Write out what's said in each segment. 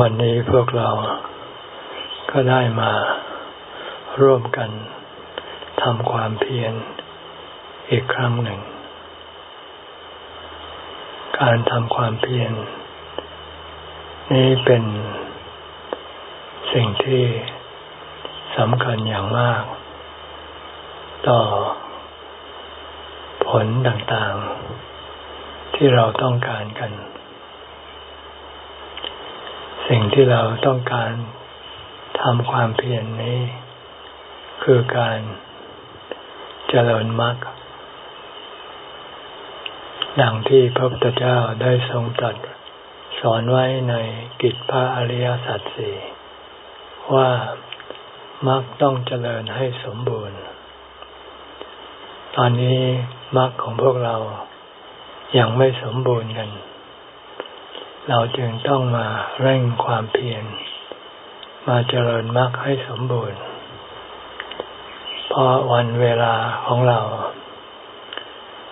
วันนี้พวกเราก็ได้มาร่วมกันทำความเพียรอีกครั้งหนึ่ง การทำความเพียรนี้เป็นสิ่งที่สำคัญอย่างมาก ต่อผลต่างๆ ที่เราต้องการกัน สิ่งที่เราต้องการทำความเพียรนนี้ คือการเจริญมรรคดังที่พระพุทธเจ้าได้ทรงตรัสสอนไว้ในกิจพระอริยสัจสี่ว่ามรรคต้องเจริญให้สมบูรณ์ ตอนนี้มรรคของพวกเรายังไม่สมบูรณ์กัน เราจึงต้องมาเร่งความเพียรมาเจริญมรรคให้สมบูรณ์เพราะวันเวลาของเรา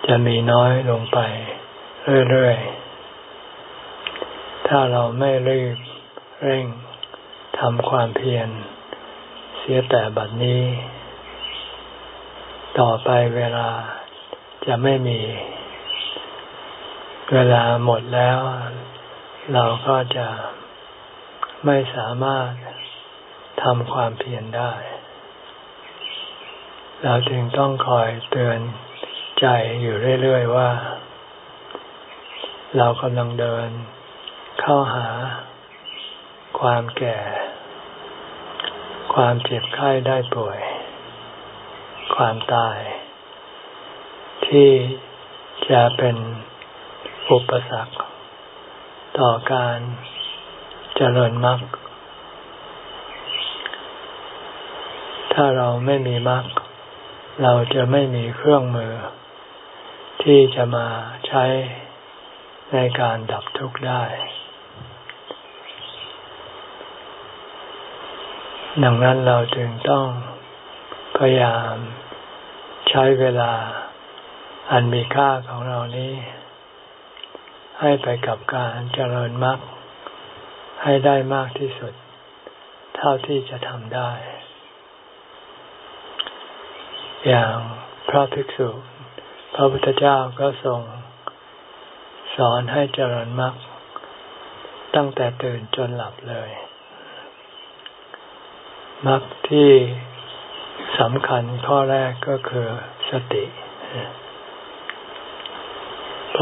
จะมีน้อยลงไปเรื่อยๆ ถ้าเราไม่รีบเร่งทำความเพียรเสียแต่บัดนี้ ต่อไปเวลาจะไม่มี เวลาหมดแล้ว เราก็จะไม่สามารถทำความเพียรได้ เราจึงต้องคอยเตือนใจอยู่เรื่อยๆว่า เรากำลังเดินเข้าหาความแก่ ความเจ็บไข้ได้ป่วย ความตาย ที่จะเป็นอุปสรรค ต่อการเจริญมรรค ถ้าเราไม่มีมรรคเราจะไม่มีเครื่องมือ ที่จะมาใช้ในการดับทุกข์ได้ ดังนั้นเราจึงต้องพยายามใช้เวลาอันมีค่าของเรานี้ ให้ไปกับการเจริญมรรคให้ได้มากที่สุด เท่าที่จะทำได้ อย่างพระภิกษุ พระพุทธเจ้าก็ทรงสอนให้เจริญมรรคตั้งแต่ตื่นจนหลับเลยมรรคที่สำคัญข้อแรกก็คือสติ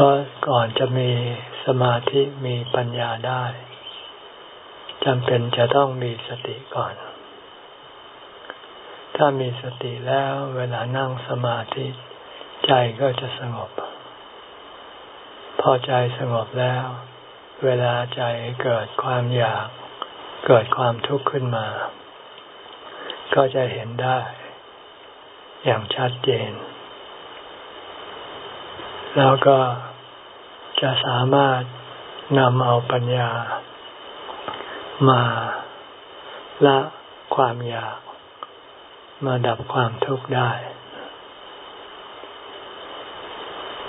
เพราะก่อนจะมีสมาธิมีปัญญาได้จำเป็นจะต้องมีสติก่อน ถ้ามีสติแล้วเวลานั่งสมาธิ ใจก็จะสงบ พอใจสงบแล้ว เวลาใจเกิดความอยาก เกิดความทุกข์ขึ้นมา ก็จะเห็นได้ อย่างชัดเจน แล้วก็ จะสามารถนำเอาปัญญา มาละความอยาก มาดับความทุกข์ได้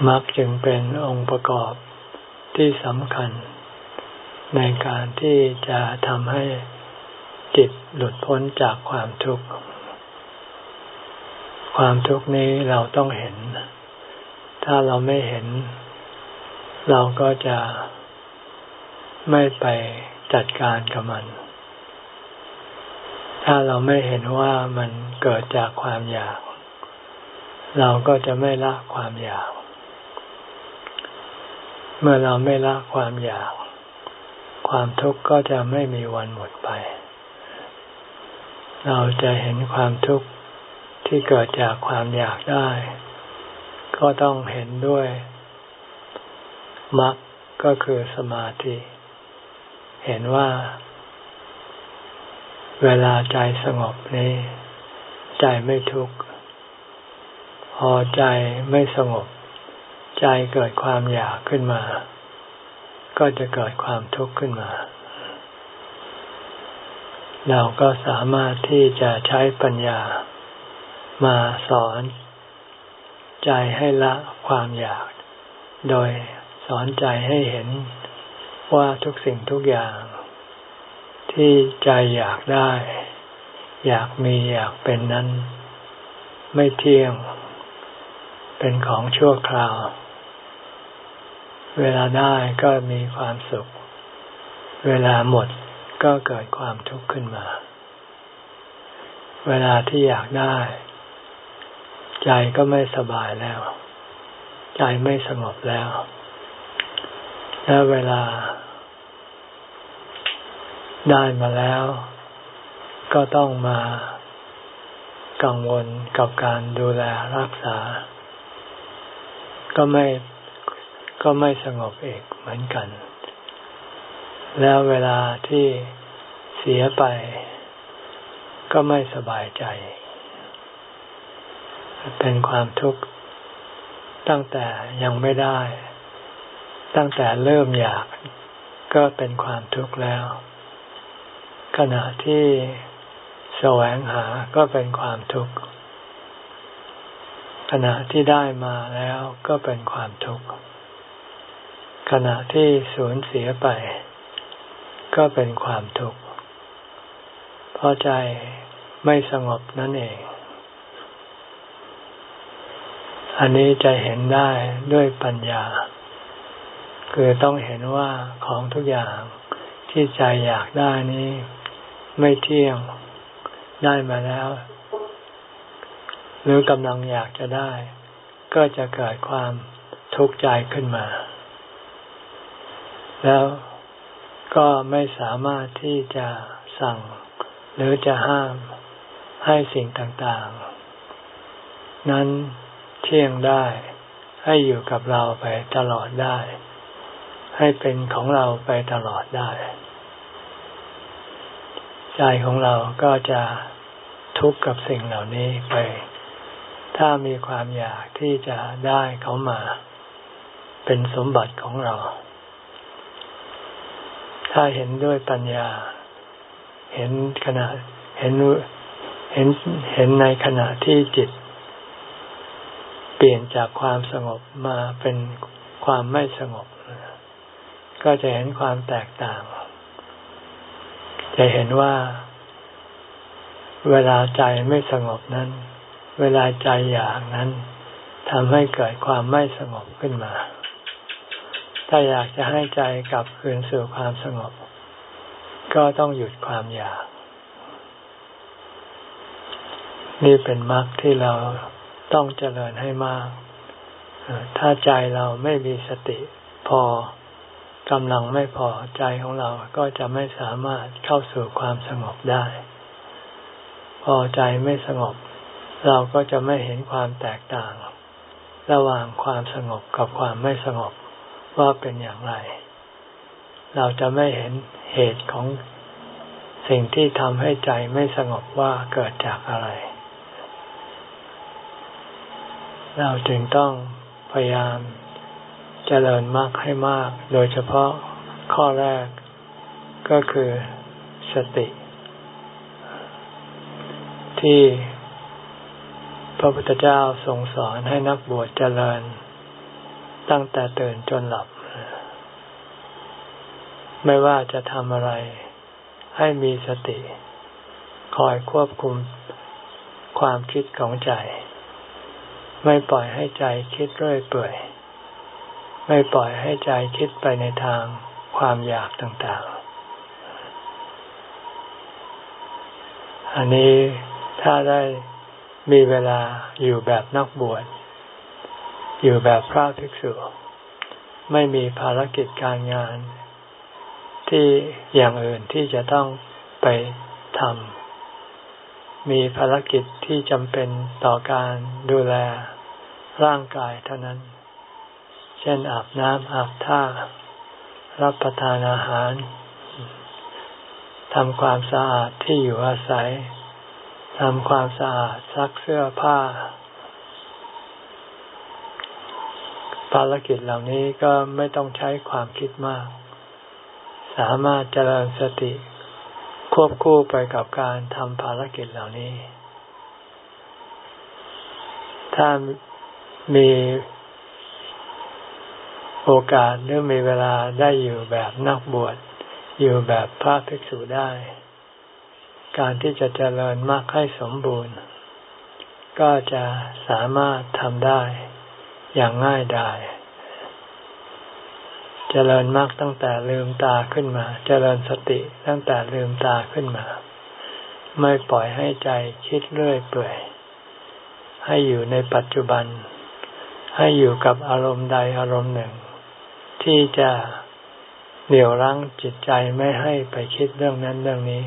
มักจึงเป็นองค์ประกอบที่สำคัญ ในการที่จะทำให้จิตหลุดพ้นจากความทุกข์ ความทุกข์นี้เราต้องเห็น ถ้าเราไม่เห็น เราก็จะไม่ไปจัดการกับมัน ถ้าเราไม่เห็นว่ามันเกิดจากความอยาก เราก็จะไม่ละความอยาก เมื่อเราไม่ละความอยาก ความทุกข์ก็จะไม่มีวันหมดไป เราจะเห็นความทุกข์ที่เกิดจากความอยากได้ ก็ต้องเห็นด้วย มรรคก็คือสมาธิ เห็นว่า เวลาใจสงบนี้ ใจไม่ทุกข์ พอใจไม่สงบ ใจเกิดความอยากขึ้นมา ก็จะเกิดความทุกข์ขึ้นมา เราก็สามารถที่จะใช้ปัญญามาสอน ใจให้ละความอยาก โดย สอนใจให้เห็นว่าทุกสิ่งทุกอย่าง ที่ใจอยากได้ อยากมีอยากเป็นนั้น ไม่เที่ยง เป็นของชั่วคราว เวลาได้ก็มีความสุข เวลาหมดก็เกิดความทุกข์ขึ้นมา เวลาที่อยากได้ ใจก็ไม่สบายแล้ว ใจไม่สงบแล้ว และเวลา ได้มาแล้ว ก็ต้องมากังวลกับการดูแลรักษา ก็ไม่ก็ไม่สงบเอกเหมือนกัน แล้วเวลาที่เสียไป ก็ไม่สบายใจ เป็นความทุกข์ตั้งแต่ยังไม่ได้ ตั้งแต่เริ่มอยากก็เป็นความทุกข์แล้ว ขณะที่แสวงหาก็เป็นความทุกข์ขณะที่ได้มาแล้วก็เป็นความทุกข์ขณะที่สูญเสียไป ก็เป็นความทุกข์เพราะใจไม่สงบนั่นเอง อันนี้จะเห็นได้ด้วยปัญญา คือต้องเห็นว่าของทุกอย่างที่ใจอยากได้นี้ไม่เที่ยงได้มาแล้ว หรือกำลังอยากจะได้ ก็จะเกิดความทุกข์ใจขึ้นมา แล้วก็ไม่สามารถที่จะสั่ง หรือจะห้ามให้สิ่งต่างๆ นั้นเที่ยงได้ให้อยู่กับเราไปตลอดได้ ให้เป็นของเราไปตลอดได้ ใจของเราก็จะทุกข์กับสิ่งเหล่านี้ไป ถ้ามีความอยากที่จะได้เขามา เป็นสมบัติของเรา ถ้าเห็นด้วยปัญญา เห็นขณะเห็นเห็นเห็นในขณะที่จิต เปลี่ยนจากความสงบมาเป็นความไม่สงบ ก็จะเห็นความแตกต่าง จะเห็นว่า เวลาใจไม่สงบนั้น เวลาใจอยากนั้นทำให้เกิดความไม่สงบขึ้นมา ถ้าอยากจะให้ใจกลับคืนสู่ความสงบ ก็ต้องหยุดความอยาก นี่เป็นมรรคที่เราต้องเจริญให้มาก ถ้าใจเราไม่มีสติพอ กำลังไม่พอใจของเราก็จะไม่สามารถเข้าสู่ความสงบได้ พอใจไม่สงบ เราก็จะไม่เห็นความแตกต่าง ระหว่างความสงบกับความไม่สงบว่าเป็นอย่างไร เราจะไม่เห็นเหตุของสิ่งที่ทำให้ใจไม่สงบว่าเกิดจากอะไร เราจึงต้องพยายาม เจริญมากให้มาก โดยเฉพาะข้อแรกก็คือสติ ที่พระพุทธเจ้าทรงสอนให้นักบวชเจริญ ตั้งแต่ตื่นจนหลับ ไม่ว่าจะทำอะไร ให้มีสติ คอยควบคุมความคิดของใจ ไม่ปล่อยให้ใจคิดเรื่อยเปื่อย ไม่ปล่อยให้ใจคิดไปในทางความอยากต่างๆ อันนี้ถ้าได้มีเวลาอยู่แบบนักบวช อยู่แบบพระภิกษุ ไม่มีภารกิจการงาน ที่อย่างอื่นที่จะต้องไปทำ มีภารกิจที่จำเป็นต่อการดูแลร่างกายเท่านั้น เช่นอาบน้ำอาบท่า รับประทานอาหารทำความสะอาดที่อยู่อาศัยทำความสะอาดซักเสื้อผ้า ภารกิจเหล่านี้ก็ไม่ต้องใช้ความคิดมาก สามารถเจริญสติ ควบคู่ไปกับการทำภารกิจเหล่านี้ ถ้ามี โอกาสหรือมีเวลาได้อยู่แบบนักบวชอยู่แบบพระภิกษุได้ การที่จะเจริญมรรคให้สมบูรณ์ ก็จะสามารถทำได้อย่างง่ายดายเจริญมรรคตั้งแต่ลืมตาขึ้นมาเจริญสติตั้งแต่ลืมตาขึ้นมา ไม่ปล่อยให้ใจคิดเรื่อยเปื่อย ให้อยู่ในปัจจุบัน ให้อยู่กับอารมณ์ใดอารมณ์หนึ่ง ที่จะเหนี่ยวรั้งจิตใจไม่ให้ไปคิดเรื่องนั้นเรื่องนี้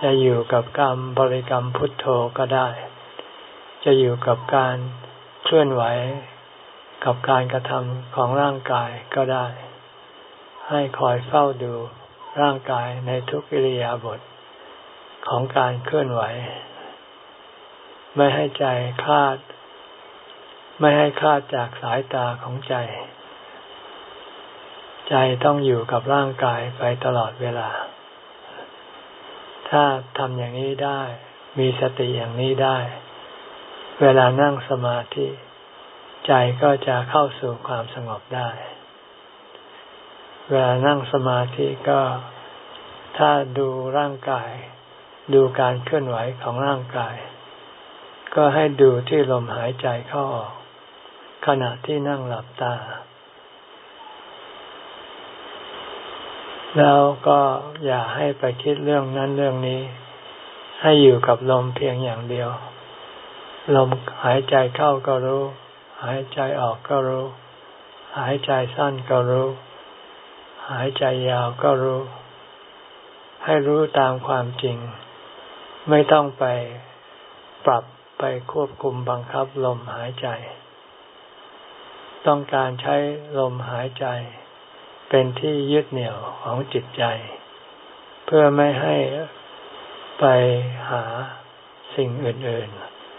จะอยู่กับกรรมบริกรรมพุทโธก็ได้ จะอยู่กับการเคลื่อนไหวกับการกระทำของร่างกายก็ได้ ให้คอยเฝ้าดูร่างกายในทุกอิริยาบถของการเคลื่อนไหว ไม่ให้ใจคลาด ไม่ให้คลาดจากสายตาของใจ ใจต้องอยู่กับร่างกายไปตลอดเวลา ถ้าทำอย่างนี้ได้ มีสติอย่างนี้ได้ เวลานั่งสมาธิ ใจก็จะเข้าสู่ความสงบได้ เวลานั่งสมาธิก็ ถ้าดูร่างกาย ดูการเคลื่อนไหวของร่างกาย ก็ให้ดูที่ลมหายใจเข้าออก ขณะที่นั่งหลับตา แล้วก็อย่าให้ไปคิดเรื่องนั้นเรื่องนี้ ให้อยู่กับลมเพียงอย่างเดียว ลมหายใจเข้าก็รู้ หายใจออกก็รู้ หายใจสั้นก็รู้ หายใจยาวก็รู้ ให้รู้ตามความจริง ไม่ต้องไปปรับไปควบคุมบังคับลมหายใจ ต้องการใช้ลมหายใจ เป็นที่ยึดเหนี่ยวของจิตใจ เพื่อไม่ให้ไปหาสิ่งอื่น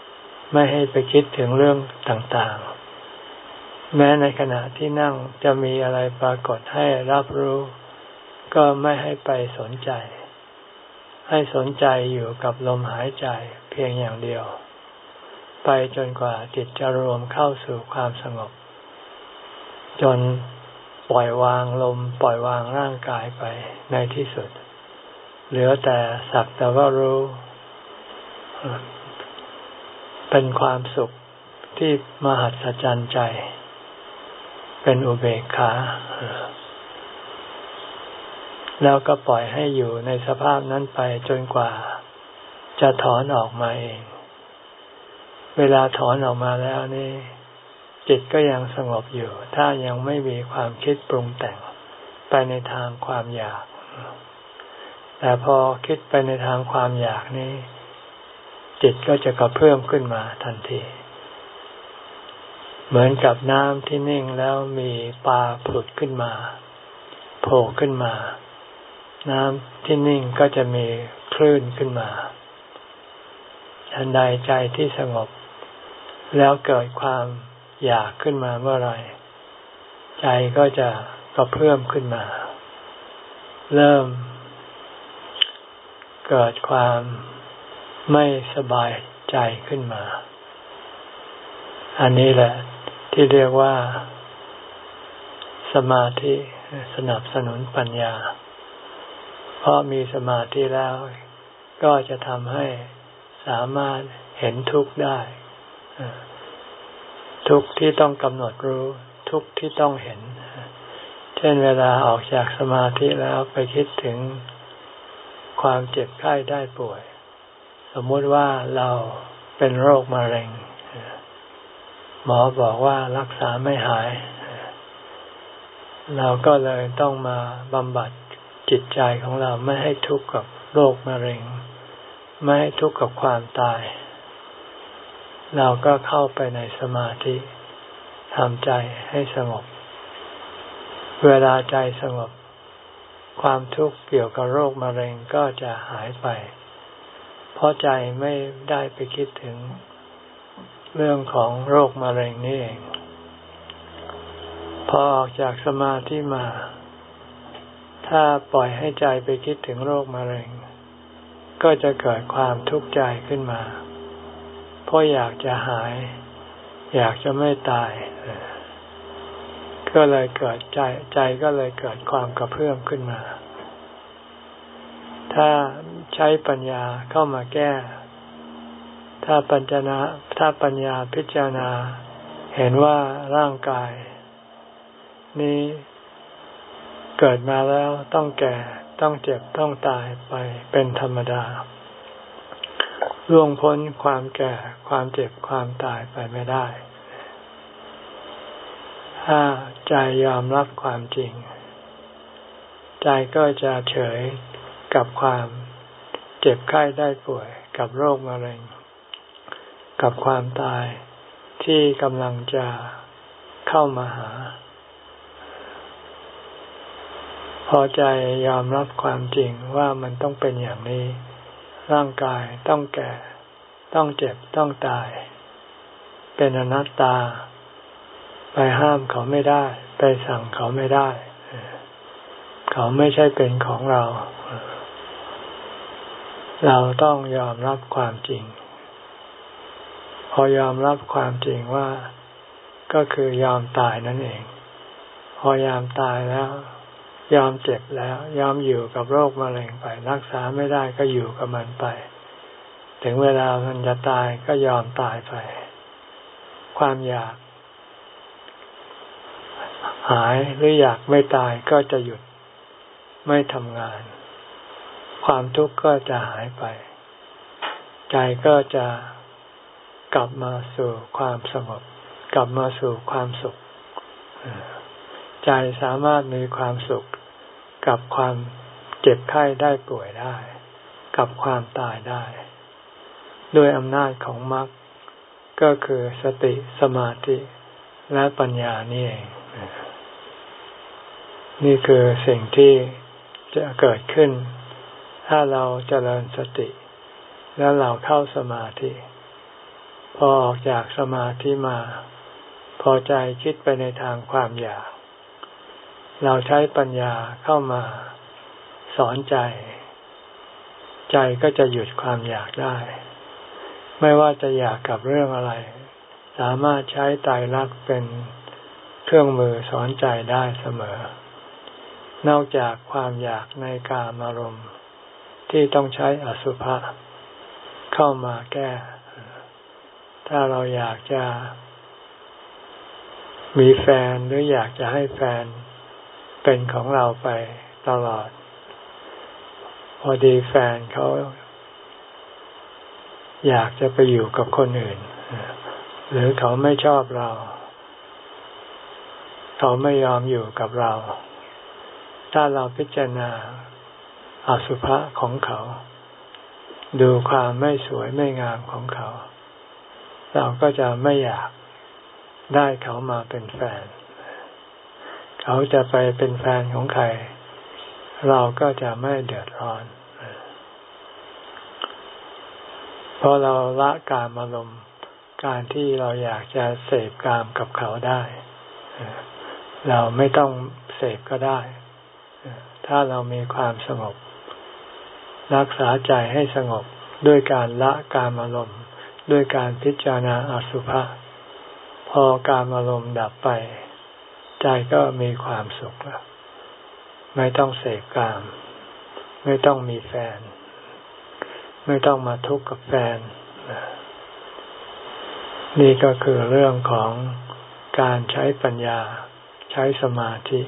ๆ ไม่ให้ไปคิดถึงเรื่องต่างๆ แม้ในขณะที่นั่งจะมีอะไรปรากฏให้รับรู้ ก็ไม่ให้ไปสนใจ ให้สนใจอยู่กับลมหายใจเพียงอย่างเดียว ไปจนกว่าจิตจะรวมเข้าสู่ความสงบ จน ปล่อยวางลม ปล่อยวางร่างกายไปในที่สุด เหลือแต่สักแต่ว่ารู้ เป็นความสุขที่มหัศจรรย์ใจ เป็นอุเบกขา แล้วก็ปล่อยให้อยู่ในสภาพนั้นไปจนกว่า จะถอนออกมาเอง เวลาถอนออกมาแล้วนี่ จิตก็ยังสงบอยู่ ถ้ายังไม่มีความคิดปรุงแต่งไปในทางความอยาก แต่พอคิดไปในทางความอยากนี้ จิตก็จะกระเพิ่มขึ้นมาทันที เหมือนกับน้ำที่นิ่งแล้วมีปลาผุดขึ้นมาโผล่ขึ้นมา น้ำที่นิ่งก็จะมีคลื่นขึ้นมาทันใดใจที่สงบ แล้วเกิดความ อยากขึ้นมาเมื่อไรใจก็จะกระเพิ่มขึ้นมา เริ่ม เกิดความไม่สบายใจขึ้นมา อันนี้แหละ ที่เรียกว่า สมาธิสนับสนุนปัญญา เพราะมีสมาธิแล้ว ก็จะทำให้สามารถเห็นทุกข์ได้ ทุกที่ต้องกำหนดรู้ทุกที่ต้องเห็น เช่นเวลาออกจากสมาธิแล้วไปคิดถึงความเจ็บไข้ได้ป่วย สมมติว่าเราเป็นโรคมะเร็ง หมอบอกว่ารักษาไม่หาย เราก็เลยต้องมาบำบัดจิตใจของเราไม่ให้ทุกข์กับโรคมะเร็ง ไม่ให้ทุกข์กับความตาย เราก็เข้าไปในสมาธิทำใจให้สงบ เวลาใจสงบ ความทุกข์เกี่ยวกับโรคมะเร็งก็จะหายไป เพราะใจไม่ได้ไปคิดถึงเรื่องของโรคมะเร็งนี่เอง พอออกจากสมาธิมา ถ้าปล่อยให้ใจไปคิดถึงโรคมะเร็ง ก็จะเกิดความทุกข์ใจขึ้นมา เพราะอยากจะหาย อยากจะไม่ตาย ก็เลยเกิดใจใจก็เลยเกิดความกระเพื่อมขึ้นมา ถ้าใช้ปัญญาเข้ามาแก้ ถ้าปัญญาถ้าปัญญาพิจารณา เห็นว่าร่างกาย นี้เกิดมาแล้วต้องแก่ต้องเจ็บต้องตายไปเป็นธรรมดา ล่วงพ้นความแก่ความเจ็บความตายไปไม่ได้ถ้าใจยอมรับความจริง ใจก็จะเฉยกับความเจ็บไข้ได้ป่วย กับโรคมะเร็ง กับความตายที่กำลังจะเข้ามาหา พอใจยอมรับความจริงว่ามันต้องเป็นอย่างนี้ ร่างกายต้องแก่ ต้องเจ็บต้องตาย เป็นอนัตตา ไปห้ามเขาไม่ได้ ไปสั่งเขาไม่ได้ เขาไม่ใช่เป็นของเรา เราต้องยอมรับความจริง พอยอมรับความจริงว่าก็คือยอมตายนั่นเอง พอยอมตายแล้ว ยอมเจ็บแล้ว ยอมอยู่กับโรคมะเร็งไป รักษาไม่ได้ก็อยู่กับมันไป ถึงเวลามันจะตายก็ยอมตายไป ความอยาก หายหรืออยากไม่ตายก็จะหยุดไม่ทำงาน ความทุกข์ก็จะหายไป ใจก็จะกลับมาสู่ความสงบกลับมาสู่ความสุข ใจสามารถมีความสุข กับความเจ็บไข้ได้ป่วยได้ กับความตายได้ ด้วยอำนาจของมรรคก็คือสติสมาธิและปัญญานี่เอง นี่คือสิ่งที่จะเกิดขึ้น ถ้าเราจเจริญสติ แล้วเราเข้าสมาธิ พอออกจากสมาธิมา พอใจคิดไปในทางความอยาก เราใช้ปัญญาเข้ามาสอนใจ ใจก็จะหยุดความอยากได้ ไม่ว่าจะอยากกับเรื่องอะไร สามารถใช้ไตรลักษณ์เป็นเครื่องมือสอนใจได้เสมอ นอกจากความอยากในกามารมณ์ ที่ต้องใช้อสุภะเข้ามาแก้ ถ้าเราอยากจะมีแฟนหรืออยากจะให้แฟน เป็นของเราไปตลอด พอดีแฟนเขาอยากจะไปอยู่กับคนอื่น หรือเขาไม่ชอบเรา เขาไม่ยอมอยู่กับเรา ถ้าเราพิจารณาอสุภะของเขา ดูความไม่สวยไม่งามของเขา เราก็จะไม่อยากได้เขามาเป็นแฟน เขาจะไปเป็นแฟนของใคร เราก็จะไม่เดือดร้อนเพราะเราละกามอารมณ์การที่เราอยากจะเสพกามกับเขาได้ เราไม่ต้องเสพก็ได้ ถ้าเรามีความสงบ รักษาใจให้สงบด้วยการละกามอารมณ์ ด้วยการพิจารณาอสุภะพอการอารมณ์ดับไป ใจก็มีความสุขแล้ว ไม่ต้องเสกกาม ไม่ต้องมีแฟน ไม่ต้องมาทุกข์กับแฟน นี่ก็คือเรื่องของการใช้ปัญญา ใช้สมาธิ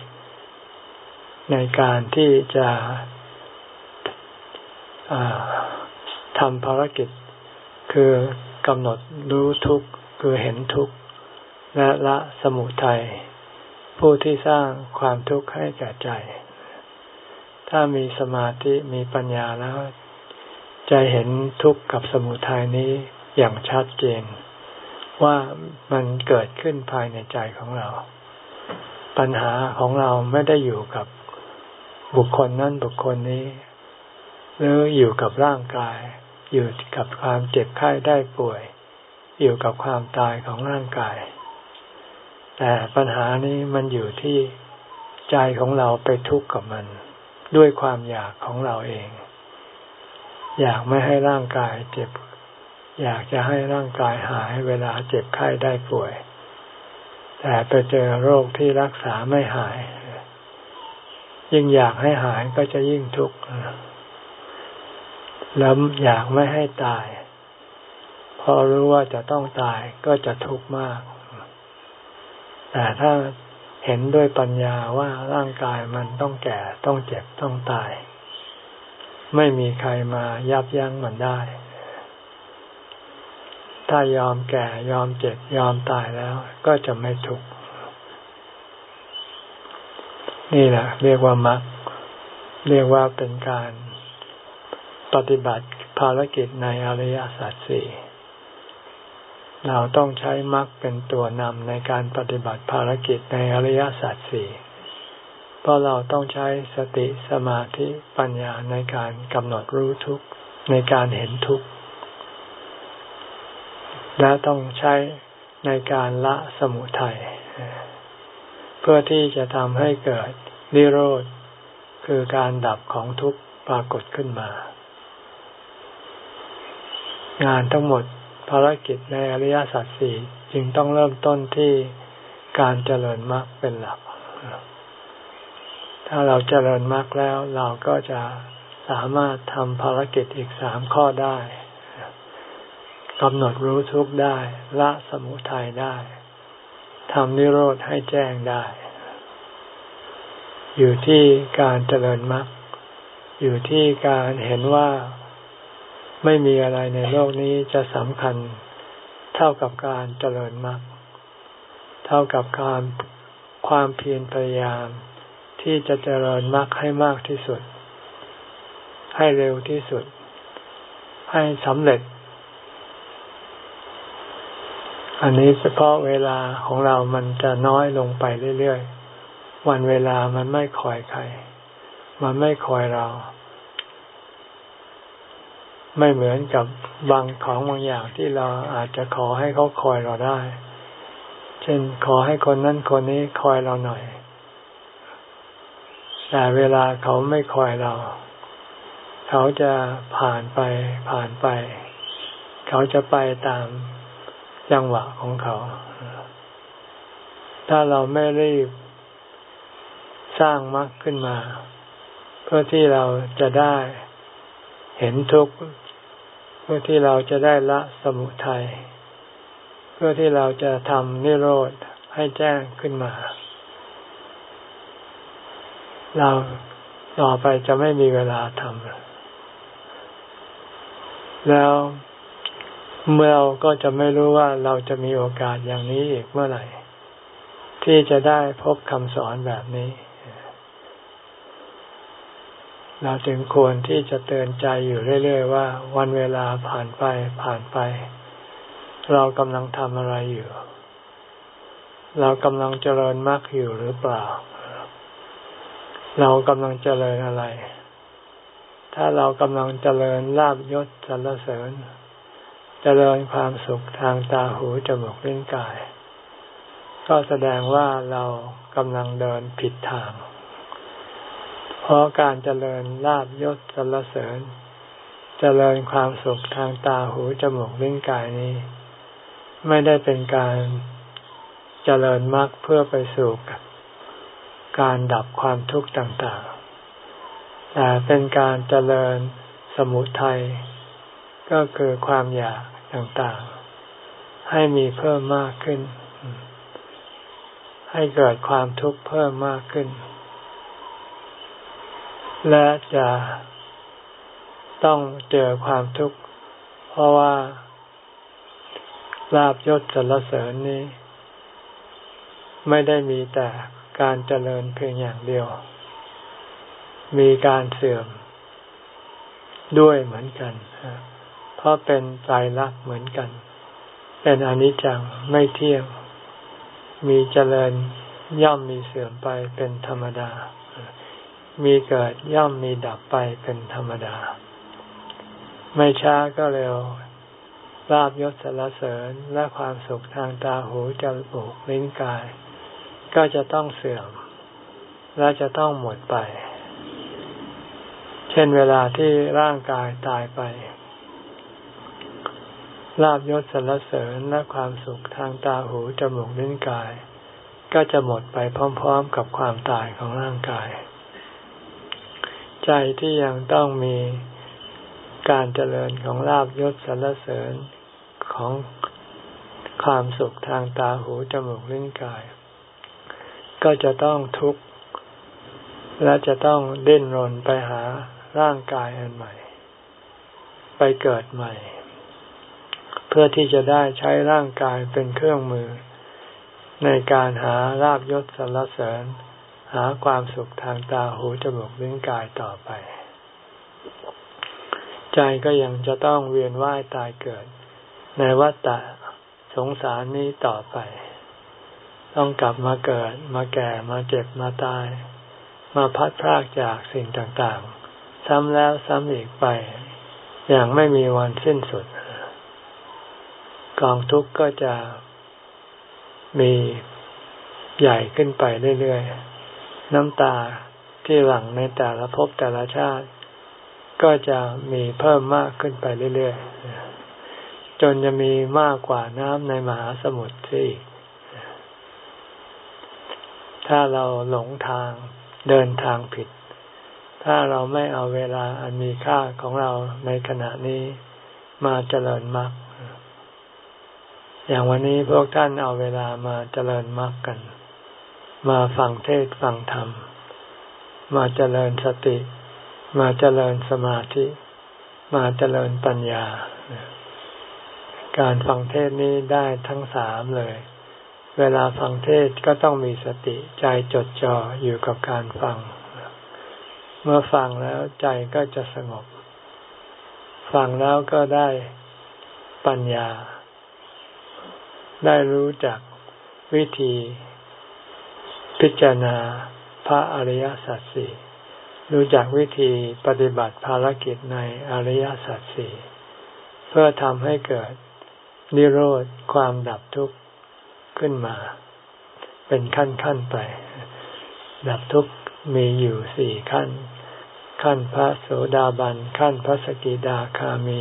ในการที่จะทำภารกิจ คือกำหนดรู้ทุกข์ คือเห็นทุกข์ และละสมุทัย ผู้ที่สร้างความทุกข์ให้แก่ใจ ถ้ามีสมาธิมีปัญญาแล้วใจเห็นทุกข์กับสมุทัยนี้อย่างชัดเจน ว่ามันเกิดขึ้นภายในใจของเรา ปัญหาของเราไม่ได้อยู่กับบุคคลนั้นบุคคลนี้ หรืออยู่กับร่างกาย อยู่กับความเจ็บไข้ได้ป่วย อยู่กับความตายของร่างกาย แต่ปัญหานี้มันอยู่ที่ใจของเราไปทุกข์กับมัน ด้วยความอยากของเราเอง อยากไม่ให้ร่างกายเจ็บ อยากจะให้ร่างกายหายเวลาเจ็บไข้ได้ป่วย แต่ไปเจอโรคที่รักษาไม่หาย ยิ่งอยากให้หายก็จะยิ่งทุกข์แล้วอยากไม่ให้ตาย พอรู้ว่าจะต้องตายก็จะทุกข์มาก แต่ถ้าเห็นด้วยปัญญาว่าร่างกายมันต้องแก่ต้องเจ็บต้องตาย ไม่มีใครมายับยั้งมันได้ ถ้ายอมแก่ยอมเจ็บยอมตายแล้ว ก็จะไม่ทุกข์นี่แหละเรียกว่ามรรคเรียกว่าเป็นการปฏิบัติภารกิจในอริยสัจสี่ เราต้องใช้มรรคเป็นตัวนำในการปฏิบัติภารกิจในอริยสัจสี่เพราะเราต้องใช้สติสมาธิปัญญาในการกำหนดรู้ทุกข์ในการเห็นทุกข์และต้องใช้ในการละสมุทัยเพื่อที่จะทำให้เกิดนิโรธ คือการดับของทุกข์ปรากฏขึ้นมา งานทั้งหมด ภารกิจในอริยสัจสี่จึงต้องเริ่มต้นที่การเจริญมรรคเป็นหลัก ถ้าเราเจริญมรรคแล้วเราก็จะสามารถทำภารกิจอีกสามข้อได้กำหนดรู้ทุกข์ได้ ละสมุทัยได้ทำนิโรธให้แจ้งได้ อยู่ที่การเจริญมรรคอยู่ที่การเห็นว่า ไม่มีอะไรในโลกนี้จะสำคัญเท่ากับการเจริญมรรคเท่ากับการความเพียรพยายาม ที่จะเจริญมรรคให้มากที่สุด ให้เร็วที่สุด ให้สำเร็จ อันนี้เฉพาะเวลาของเรามันจะน้อยลงไปเรื่อยๆ วันเวลามันไม่คอยใคร มันไม่คอยเรา ไม่เหมือนกับบางของบางอย่างที่เราอาจจะขอให้เขาคอยเราได้ เช่นขอให้คนนั้นคนนี้คอยเราหน่อย แต่เวลาเขาไม่คอยเรา เขาจะผ่านไปผ่านไป เขาจะไปตามจังหวะของเขา ถ้าเราไม่รีบสร้างมรรคขึ้นมา เพื่อที่เราจะได้เห็นทุกข์ เพื่อที่เราจะได้ละสมุทัยเพื่อที่เราจะทำนิโรธให้แจ้งขึ้นมา เราต่อไปจะไม่มีเวลาทำแล้วเมื่อเราก็จะไม่รู้ว่าเราจะมีโอกาสอย่างนี้อีกเมื่อไหร่ ที่จะได้พบคำสอนแบบนี้ เราจึงควรที่จะเตือนใจอยู่เรื่อย ๆ ว่า วันเวลาผ่านไปผ่านไป เรากำลังทำอะไรอยู่ เรากำลังเจริญมรรคอยู่หรือเปล่า เรากำลังเจริญอะไร ถ้าเรากำลังเจริญลาบยศสรรเสริญ เจริญความสุขทางตาหูจมูกลิ้นกาย ก็แสดงว่าเรากำลังเดินผิดทาง ราะการเจริญลาบยศสรรเสริญ เจริญความสุขทางตาหูจมูกลิ้นกายนี้ ไม่ได้เป็นการเจริญมรรคเพื่อไปสู่การดับความทุกข์ต่างๆ แต่เป็นการเจริญสมุทัยก็คือความอยากต่างๆ ให้มีเพิ่มมากขึ้น ให้เกิดความทุกข์เพิ่มมากขึ้น และจะต้องเจอความทุกข์ เพราะว่าลาบยศสรรเสริญนี้ ไม่ได้มีแต่การเจริญเพียงอย่างเดียว มีการเสื่อมด้วยเหมือนกัน เพราะเป็นใจรักเหมือนกัน เป็นอนิจจังไม่เที่ยง มีเจริญย่อมมีเสื่อมไปเป็นธรรมดา มีเกิดย่อมมีดับไปเป็นธรรมดา ไม่ช้าก็เร็วลาบยศสารเสริญและความสุขทางตาหูจมูกลิ้นกาย ก็จะต้องเสื่อม และจะต้องหมดไป เช่นเวลาที่ร่างกายตายไปลาบยศสารเสริญและความสุขทางตาหูจมูกลิ้นกาย ก็จะหมดไปพร้อม ๆ กับความตายของร่างกาย ใจที่ยังต้องมีการเจริญของลาบยศสรรเสริญของความสุขทางตาหูจมูกลิ้นกาย ก็จะต้องทุกข์และจะต้องเดินรนไปหาร่างกายอันใหม่ ไปเกิดใหม่ เพื่อที่จะได้ใช้ร่างกายเป็นเครื่องมือ ในการหาลาบยศสรรเสริญ หาความสุขทางตาหูจมูกลิ้นกายต่อไป ใจก็ยังจะต้องเวียนว่ายตายเกิด ในวัฏฏะสงสารนี้ต่อไป ต้องกลับมาเกิด มาแก่มาเจ็บมาตาย มาพัดพรากจากสิ่งต่างๆ ซ้ำแล้วซ้ำอีกไป อย่างไม่มีวันสิ้นสุด กองทุกข์ก็จะมีใหญ่ขึ้นไปเรื่อยๆ น้ำตาที่หลั่งในแต่ละภพแต่ละชาติ ก็จะมีเพิ่มมากขึ้นไปเรื่อยๆ จนจะมีมากกว่าน้ำในมหาสมุทรที่ถ้าเราหลงทางเดินทางผิด ถ้าเราไม่เอาเวลาอันมีค่าของเราในขณะนี้มาเจริญมรรคอย่างวันนี้พวกท่านเอาเวลามาเจริญมรรคกัน มาฟังเทศฟังธรรม มาเจริญสติ มาเจริญสมาธิ มาเจริญปัญญา การฟังเทศนี้ได้ทั้งสามเลย เวลาฟังเทศก็ต้องมีสติใจจดจ่ออยู่กับการฟัง เมื่อฟังแล้วใจก็จะสงบ ฟังแล้วก็ได้ปัญญา ได้รู้จักวิธี พิจารณาพระอริยสัจสี่รู้จักวิธีปฏิบัติภารกิจในอริยสัจสี่เพื่อทำให้เกิดนิโรธความดับทุกข์ขึ้นมา เป็นขั้นขั้นไป ดับทุกข์มีอยู่สี่ขั้น ขั้นพระโสดาบัน ขั้นพระสกิดาคามี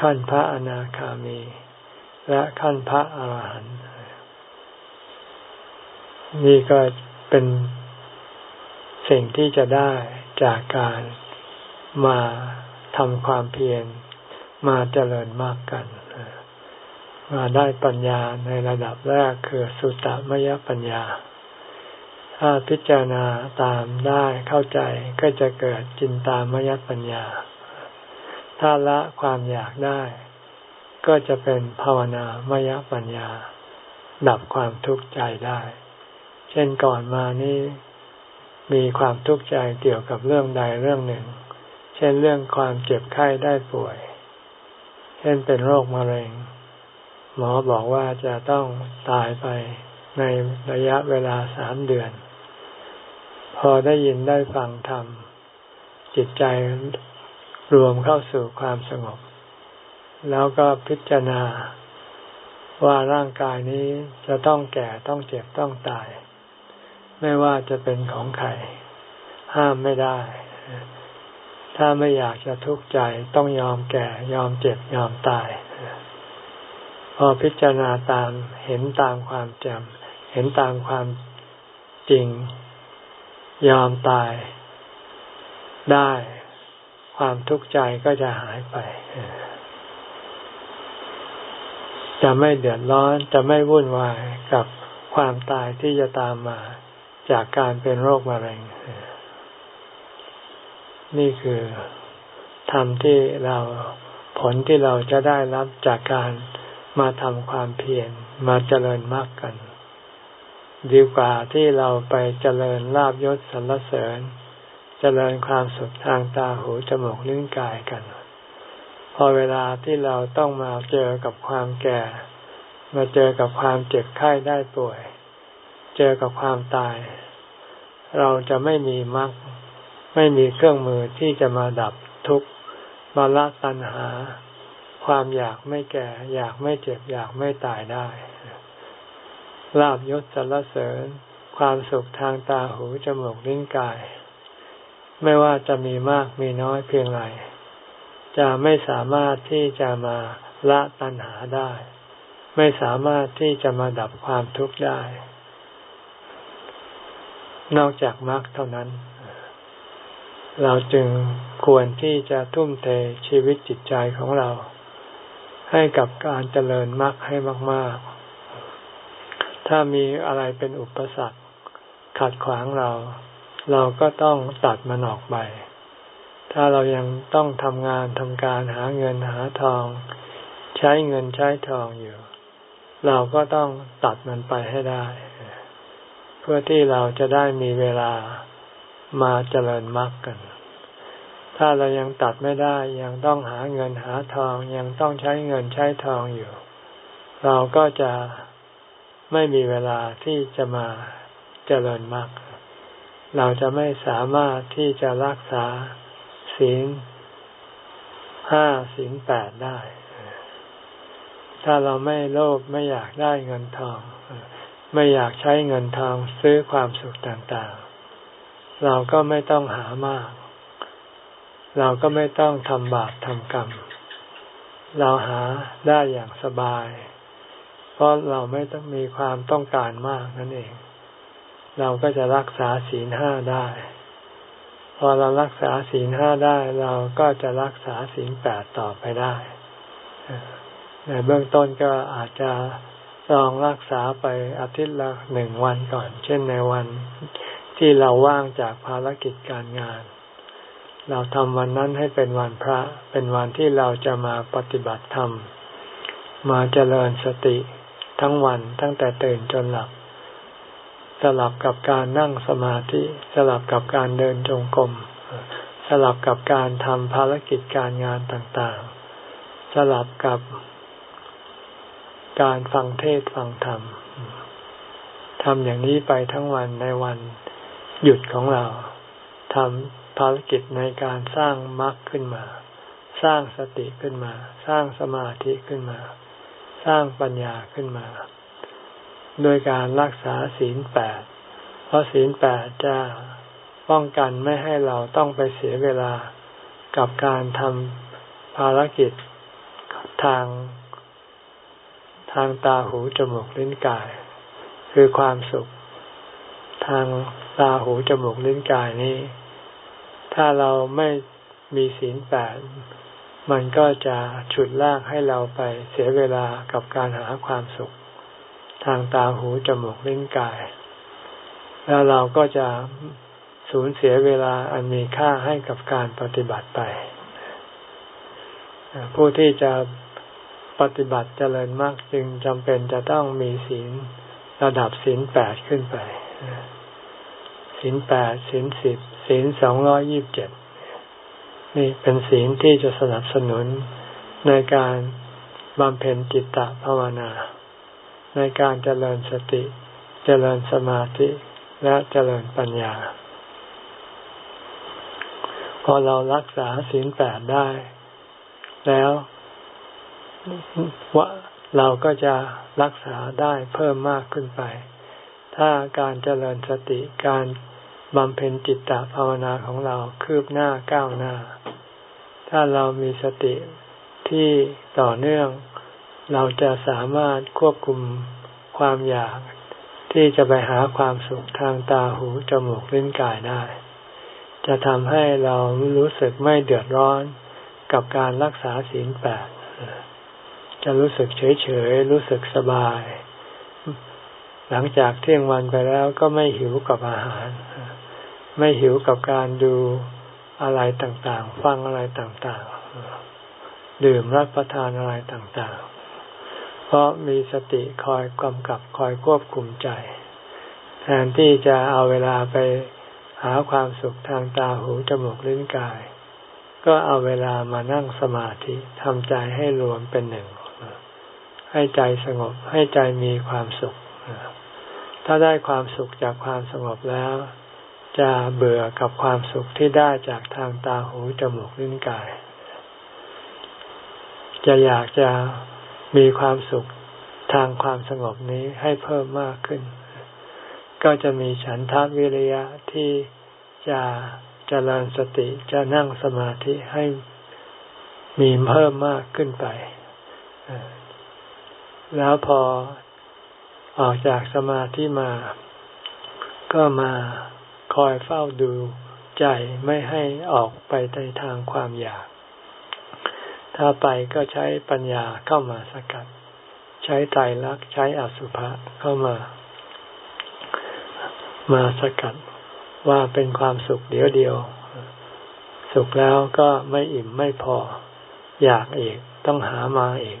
ขั้นพระอนาคามี และขั้นพระอาหารหันต์ นี่ก็เป็นสิ่งที่จะได้จากการมาทำความเพียรมาเจริญมากกันมาได้ปัญญาในระดับแรกคือสุตตมยปัญญา ถ้าพิจารณาตามได้เข้าใจก็จะเกิดจินตามยปัญญา ถ้าละความอยากได้ ก็จะเป็นภาวนามยปัญญา ดับความทุกข์ใจได้ เช่นก่อนมานี้มีความทุกข์ใจเกี่ยวกับเรื่องใดเรื่องหนึ่ง เช่นเรื่องความเจ็บไข้ได้ป่วย เช่นเป็นโรคมะเร็ง หมอบอกว่าจะต้องตายไปในระยะเวลาสามเดือน พอได้ยินได้ฟังธรรมจิตใจรวมเข้าสู่ความสงบ แล้วก็พิจารณาว่าร่างกายนี้จะต้องแก่ต้องเจ็บต้องตาย ไม่ว่าจะเป็นของใครห้ามไม่ได้ ถ้าไม่อยากจะทุกข์ใจต้องยอมแก่ ยอมเจ็บยอมตาย พอพิจารณาตามเห็นตามความจำเห็นตามความจริง ยอมตาย ได้ ความทุกข์ใจก็จะหายไปจะไม่เดือดร้อนจะไม่วุ่นวายกับความตายที่จะตามมา จากการเป็นโรคมะเร็ง นี่คือธรรมที่เราผลที่เราจะได้รับจากการมาทำความเพียรมาเจริญมากกัน ดีกว่าที่เราไปเจริญลาบยศสรรเสริญ เจริญความสุขทางตาหูจมูกลิ้นกายกัน พอเวลาที่เราต้องมาเจอกับความแก่ มาเจอกับความเจ็บไข้ได้ป่วย เจอกับความตาย เราจะไม่มีมรรคไม่มีเครื่องมือที่จะมาดับทุกข์มาละตัณหา ความอยากไม่แก่ อยากไม่เจ็บ อยากไม่ตายได้ลาบยศสรรเสริญ ความสุขทางตาหูจมูกลิ้นกาย ไม่ว่าจะมีมากมีน้อยเพียงไรจะไม่สามารถที่จะมาละตัณหาได้ ไม่สามารถที่จะมาดับความทุกข์ได้ นอกจากมรรคเท่านั้น เราจึงควรที่จะทุ่มเทชีวิตจิตใจของเรา ให้กับการเจริญมรรคให้มาก ๆ ถ้ามีอะไรเป็นอุปสรรคขัดขวางเรา เราก็ต้องตัดมันออกไป ถ้าเรายังต้องทำงานทำการหาเงินหาทอง ใช้เงินใช้ทองอยู่ เราก็ต้องตัดมันไปให้ได้ เพื่อที่เราจะได้มีเวลามาเจริญมรรคกัน ถ้าเรายังตัดไม่ได้ยังต้องหาเงินหาทองยังต้องใช้เงินใช้ทองอยู่ เราก็จะไม่มีเวลาที่จะมาเจริญมรรคเราจะไม่สามารถที่จะรักษาศีลห้าศีลแปดได้ ถ้าเราไม่โลภไม่อยากได้เงินทอง ไม่อยากใช้เงินทองซื้อความสุขต่างๆ เราก็ไม่ต้องหามาก เราก็ไม่ต้องทำบาปทำกรรม เราหาได้อย่างสบาย เพราะเราไม่ต้องมีความต้องการมากนั่นเอง เราก็จะรักษาศีลห้าได้ พอเรารักษาศีลห้าได้ เราก็จะรักษาศีลแปดต่อไปได้ในเบื้องต้นก็อาจจะ ลองรักษาไปอาทิตย์ละหนึ่งวันก่อน เช่นในวันที่เราว่างจากภารกิจการงาน เราทำวันนั้นให้เป็นวันพระ เป็นวันที่เราจะมาปฏิบัติธรรม มาเจริญสติทั้งวันตั้งแต่ตื่นจนหลับ สลับกับการนั่งสมาธิ สลับกับการเดินจงกรม สลับกับการทำภารกิจการงานต่างๆ สลับกับ การฟังเทศฟังธรรมทำอย่างนี้ไปทั้งวันในวันหยุดของเราทำภารกิจในการสร้างมรรคขึ้นมา สร้างสติขึ้นมา สร้างสมาธิขึ้นมา สร้างปัญญาขึ้นมา โดยการรักษาศีลแปดเพราะศีลแปดจะป้องกันไม่ให้เราต้องไปเสียเวลากับการทำภารกิจทาง ทางตาหูจมูกลิ้นกาย คือความสุข ทางตาหูจมูกลิ้นกายนี้ ถ้าเราไม่มีศีลแปดมันก็จะฉุดลากให้เราไปเสียเวลากับการหาความสุข ทางตาหูจมูกลิ้นกาย แล้วเราก็จะสูญเสียเวลาอันมีค่าให้กับการปฏิบัติไป ผู้ที่จะ ปฏิบัติเจริญมากจึงจำเป็นจะต้องมีศีลระดับศีลแปดขึ้นไปศีลแปดศีลสิบศีลสองร้อยี่บเจ็ดนี่เป็นศีลที่จะสนับสนุนในการบำเพ็ญจิตตภาวนา ในการเจริญสติ เจริญสมาธิและเจริญปัญญา พอเรารักษาศีลแปดได้ แล้ว ว่าเราก็จะรักษาได้เพิ่มมากขึ้นไป ถ้าการเจริญสติการบำเพ็ญจิตตภาวนาของเราคืบหน้าก้าวหน้า ถ้าเรามีสติที่ต่อเนื่อง เราจะสามารถควบคุมความอยากที่จะไปหาความสุขทางตาหูจมูกลิ้นกายได้ จะทำให้เรารู้สึกไม่เดือดร้อนกับการรักษาศีลแปด จะรู้สึกเฉยเฉยรู้สึกสบาย หลังจากเที่ยงวันไปแล้วก็ไม่หิวกับอาหาร ไม่หิวกับการดูอะไรต่างๆ ฟังอะไรต่างๆ ดื่มรับประทานอะไรต่างๆ เพราะมีสติคอยกำกับคอยควบคุมใจ แทนที่จะเอาเวลาไปหาความสุขทางตาหูจมูกลิ้นกาย ก็เอาเวลามานั่งสมาธิทำใจให้รวมเป็นหนึ่ง ให้ใจสงบให้ใจมีความสุข ถ้าได้ความสุขจากความสงบแล้ว จะเบื่อกับความสุขที่ได้จากทางตาหูจมูกลิ้นกาย จะอยากจะมีความสุขทางความสงบนี้ให้เพิ่มมากขึ้น ก็จะมีฉันทาวิริยะที่จะจะเจริญสติจะนั่งสมาธิให้มีเพิ่มมากขึ้นไป แล้วพอออกจากสมาธิมา ก็มาคอยเฝ้าดูใจไม่ให้ออกไปในทางความอยาก ถ้าไปก็ใช้ปัญญาเข้ามาสกัด ใช้ไตรลักษณ์ใช้อสุภะเข้ามา มาสกัดว่าเป็นความสุขเดียวเดียว สุขแล้วก็ไม่อิ่มไม่พอ อยากอีกต้องหามาอีก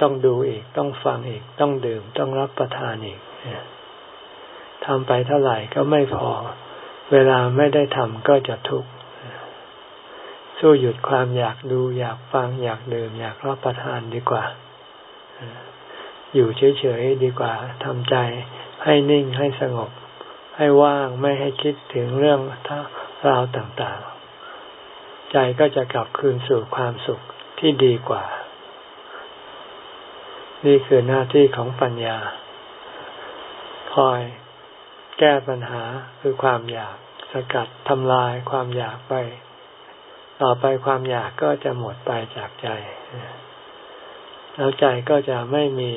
ต้องดูอีก ต้องฟังอีก ต้องดื่ม ต้องรับประทานอีกทำไปเท่าไหร่ก็ไม่พอ เวลาไม่ได้ทำก็จะทุกข์สู้หยุดความอยากดู อยากฟัง อยากดื่ม อยากรับประทานดีกว่า อยู่เฉยๆดีกว่าทำใจให้นิ่งให้สงบ ให้ว่างไม่ให้คิดถึงเรื่องราวต่างๆ ใจก็จะกลับคืนสู่ความสุขที่ดีกว่า นี่คือหน้าที่ของปัญญา คอยแก้ปัญหาคือความอยากสกัดทำลายความอยากไป ต่อไปความอยากก็จะหมดไปจากใจ แล้วใจก็จะไม่มี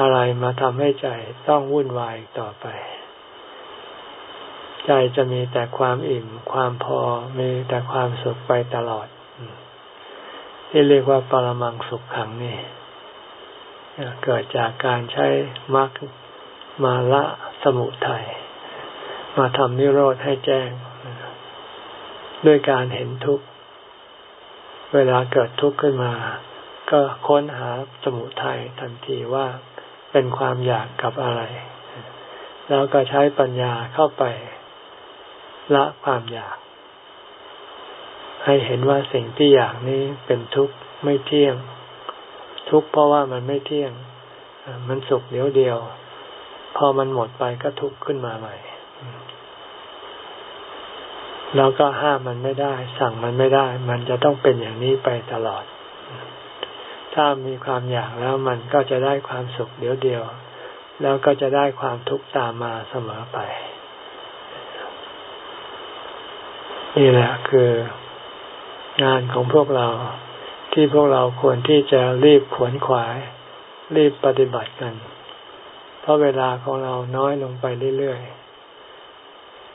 อะไรมาทำให้ใจต้องวุ่นวายต่อไป ใจจะมีแต่ความอิ่ม ความพอมีแต่ความสุขไปตลอด ที่เรียกว่าปรมังสุขขังนี่เกิดจากการใช้มรรคมาละสมุทัยมาทำนิโรธให้แจ้ง ด้วยการเห็นทุกข์ เวลาเกิดทุกข์ขึ้นมา ก็ค้นหาสมุทัยทันทีว่าเป็นความอยากกับอะไร แล้วก็ใช้ปัญญาเข้าไปละความอยาก ให้เห็นว่าสิ่งที่อยากนี้เป็นทุกข์ไม่เที่ยง ทุกข์เพราะว่ามันไม่เที่ยง มันสุขเดียวเดียว พอมันหมดไปก็ทุกข์ขึ้นมาใหม่แล้วก็ห้ามมันไม่ได้ สั่งมันไม่ได้ มันจะต้องเป็นอย่างนี้ไปตลอด ถ้ามีความอยากแล้วมันก็จะได้ความสุขเดียวเดียว แล้วก็จะได้ความทุกข์ตามมาเสมอไป นี่แหละคือ งานของพวกเราที่พวกเราควรที่จะรีบขวนขวาย รีบปฏิบัติกัน เพราะเวลาของเราน้อยลงไปเรื่อย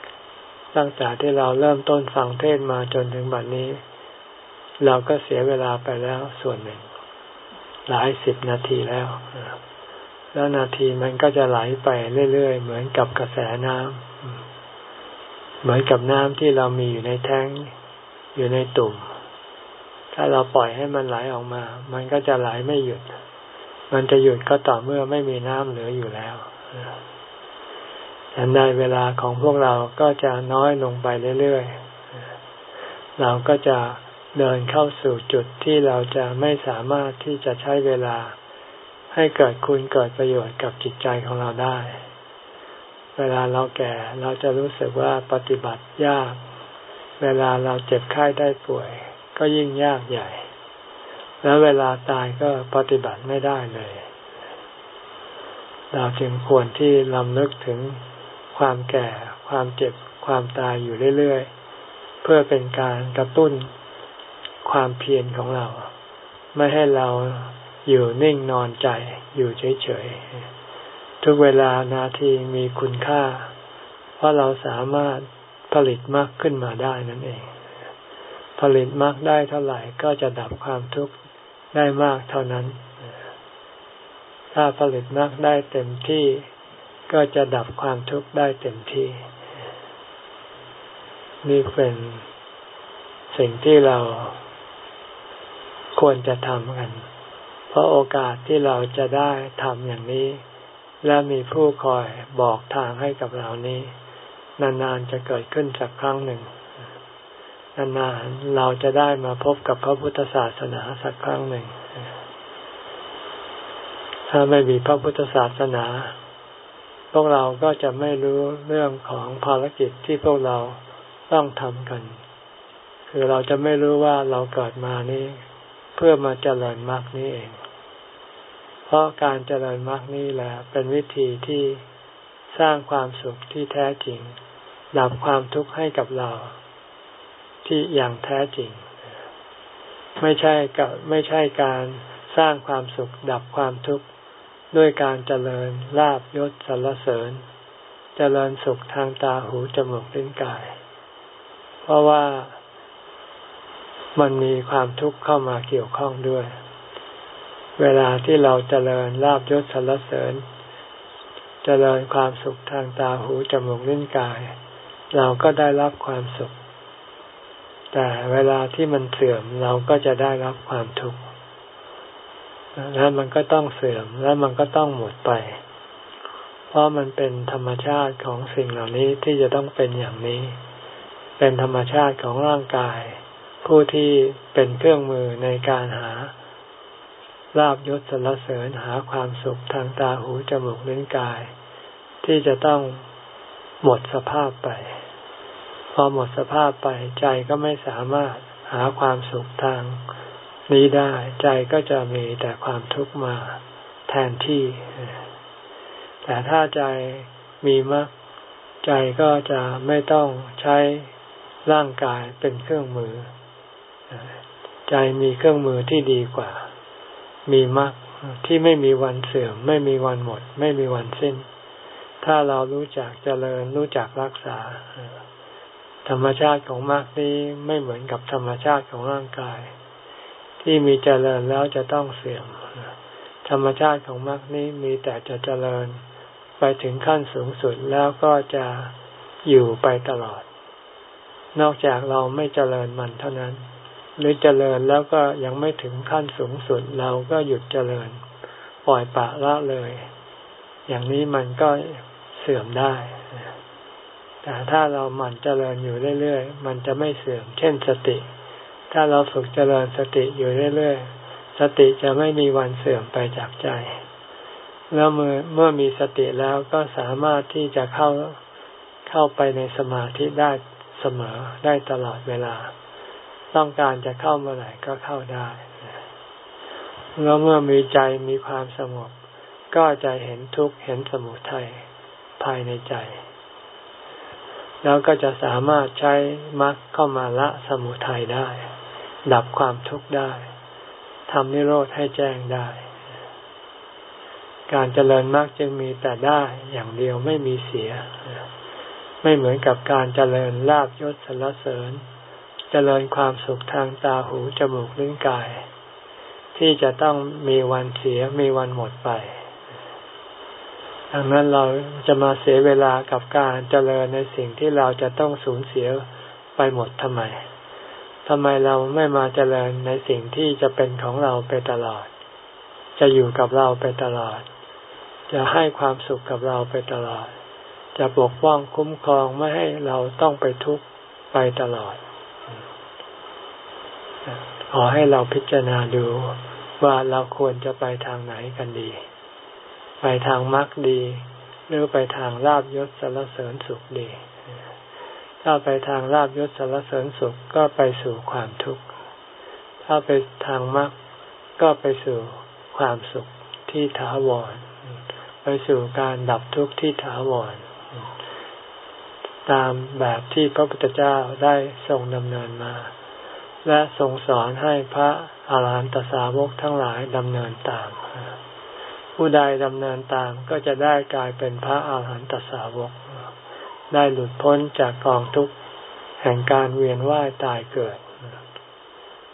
ๆ ตั้งแต่ที่เราเริ่มต้นฟังเทศมาจนถึงบัดนนี้ เราก็เสียเวลาไปแล้วส่วนหนึ่ง หลายสิบนาทีแล้ว แล้วนาทีมันก็จะไหลไปเรื่อยๆ เหมือนกับกระแสน้ำเหมือนกับน้ำที่เรามีอยู่ในแท้ง อยู่ในตุ่ม ถ้าเราปล่อยให้มันไหลออกมา มันก็จะไหลไม่หยุด มันจะหยุดก็ต่อเมื่อไม่มีน้ำเหลืออยู่แล้วแต่ในเวลาของพวกเราก็จะน้อยลงไปเรื่อยๆ เราก็จะเดินเข้าสู่จุดที่เราจะไม่สามารถที่จะใช้เวลาให้เกิดคุณเกิดประโยชน์กับจิตใจของเราได้ เวลาเราแก่เราจะรู้สึกว่าปฏิบัติยาก เวลาเราเจ็บไข้ได้ป่วย ก็ยิ่งยากใหญ่ แล้วเวลาตายก็ปฏิบัติไม่ได้เลย เราจึงควรที่ลำลึกถึงความแก่ ความเจ็บ ความตายอยู่เรื่อยๆ เพื่อเป็นการกระตุ้นความเพียรของเรา ไม่ให้เราอยู่นิ่งนอนใจอยู่เฉยๆ ทุกเวลานาทีมีคุณค่า เพราะเราสามารถ ลิตมากขึ้นมาได้นั่นเอง ผลิตมากได้เท่าไหร่ก็จะดับความทุกข์ได้มากเท่านั้น ถ้าผลิตมากได้เต็มที่ก็จะดับความทุกข์ได้เต็มที่นี่เป็นสิ่งที่เราควรจะทำกัน เพราะโอกาสที่เราจะได้ทำอย่างนี้ และมีผู้คอยบอกทางให้กับเรานี้ นานๆจะเกิดขึ้นสักครั้งหนึ่งนานๆเราจะได้มาพบกับพระพุทธศาสนาสักครั้งหนึ่ง ถ้าไม่มีพระพุทธศาสนา พวกเราก็จะไม่รู้เรื่องของภารกิจที่พวกเราต้องทำกัน คือเราจะไม่รู้ว่าเราเกิดมานี้ เพื่อมาเจริญมรรคนี้เอง เพราะการเจริญมรรคนี้แหละเป็นวิธีที่สร้างความสุขที่แท้จริง ดับความทุกข์ให้กับเรา ที่อย่างแท้จริง ไม่ใช่กับไม่ใช่การสร้างความสุขดับความทุกข์ด้วยการเจริญลาบยศสรรเสริญ เจริญสุขทางตาหูจมูกลิ้นกาย เพราะว่ามันมีความทุกข์เข้ามาเกี่ยวข้องด้วย เวลาที่เราเจริญลาบยศสรรเสริญ เจริญความสุขทางตาหูจมูกลิ้นกาย เราก็ได้รับความสุข แต่เวลาที่มันเสื่อมเราก็จะได้รับความทุกข์แล้วมันก็ต้องเสื่อมแล้วมันก็ต้องหมดไป เพราะมันเป็นธรรมชาติของสิ่งเหล่านี้ที่จะต้องเป็นอย่างนี้ เป็นธรรมชาติของร่างกาย ผู้ที่เป็นเครื่องมือในการหาลาบยศสรรเสริญหาความสุขทางตาหูจมูกลิ้นกาย ที่จะต้อง หมดสภาพไป พอหมดสภาพไปใจก็ไม่สามารถหาความสุขทางนี้ได้ใจก็จะมีแต่ความทุกข์มาแทนที่ แต่ถ้าใจมีมรรคใจก็จะไม่ต้องใช้ร่างกายเป็นเครื่องมือ ใจมีเครื่องมือที่ดีกว่า มีมรรคที่ไม่มีวันเสื่อม ไม่มีวันหมด ไม่มีวันสิ้น ถ้าเรารู้จักเจริญรู้จักรักษา ธรรมชาติของมรรคนี้ไม่เหมือนกับธรรมชาติของร่างกาย ที่มีเจริญแล้วจะต้องเสื่อมธรรมชาติของมรรคนี้มีแต่จะเจริญไปถึงขั้นสูงสุดแล้วก็จะอยู่ไปตลอด นอกจากเราไม่เจริญมันเท่านั้น หรือเจริญแล้วก็ยังไม่ถึงขั้นสูงสุดเราก็หยุดเจริญ ปล่อยปะละเลย อย่างนี้มันก็เสื่อมได้ แต่ถ้าเราหมั่นเจริญอยู่เรื่อยๆ มันจะไม่เสื่อม เช่นสติ ถ้าเราฝึกเจริญสติอยู่เรื่อยๆ สติจะไม่มีวันเสื่อมไปจากใจ แล้วเมื่อเมื่อมีสติแล้วก็สามารถที่จะเข้าเข้าไปในสมาธิได้เสมอได้ตลอดเวลา ต้องการจะเข้าเมื่อไหร่ก็เข้าได้ แล้วเมื่อมีใจมีความสงบก็จะเห็นทุกข์เห็นสมุทัย ภายในใจ แล้วก็จะสามารถใช้มรรคเข้ามาละสมุทัยได้ ดับความทุกข์ได้ทำนิโรธให้แจ้งได้ การเจริญมรรคจึงมีแต่ได้อย่างเดียวไม่มีเสีย ไม่เหมือนกับการเจริญลาบยศสรรเสริญ เจริญความสุขทางตาหูจมูกลิ้นกาย ที่จะต้องมีวันเสียมีวันหมดไป ดังนั้นเราจะมาเสียเวลากับการเจริญในสิ่งที่เราจะต้องสูญเสียไปหมดทำไมทำไมเราไม่มาเจริญในสิ่งที่จะเป็นของเราไปตลอด จะอยู่กับเราไปตลอด จะให้ความสุขกับเราไปตลอด จะปกป้องคุ้มครองไม่ให้เราต้องไปทุกข์ไปตลอด ขอให้เราพิจารณาดูว่าเราควรจะไปทางไหนกันดี ไปทางมรรคดี หรือไปทางลาบยศสารเสริญสุขดี ถ้าไปทางลาบยศสารเสริญสุขก็ไปสู่ความทุกข์ ถ้าไปทางมรรคก็ไปสู่ความสุขที่ถาวร ไปสู่การดับทุกข์ที่ถาวร ตามแบบที่พระพุทธเจ้าได้ทรงดำเนินมา และทรงสอนให้พระอาหารหันตสาวกทั้งหลายดำเนินตาม ผู้ใดดำเนินตามก็จะได้กลายเป็นพระอาหารหันตสาวก ได้หลุดพ้นจากกองทุกข์แห่งการเวียนว่ายตายเกิด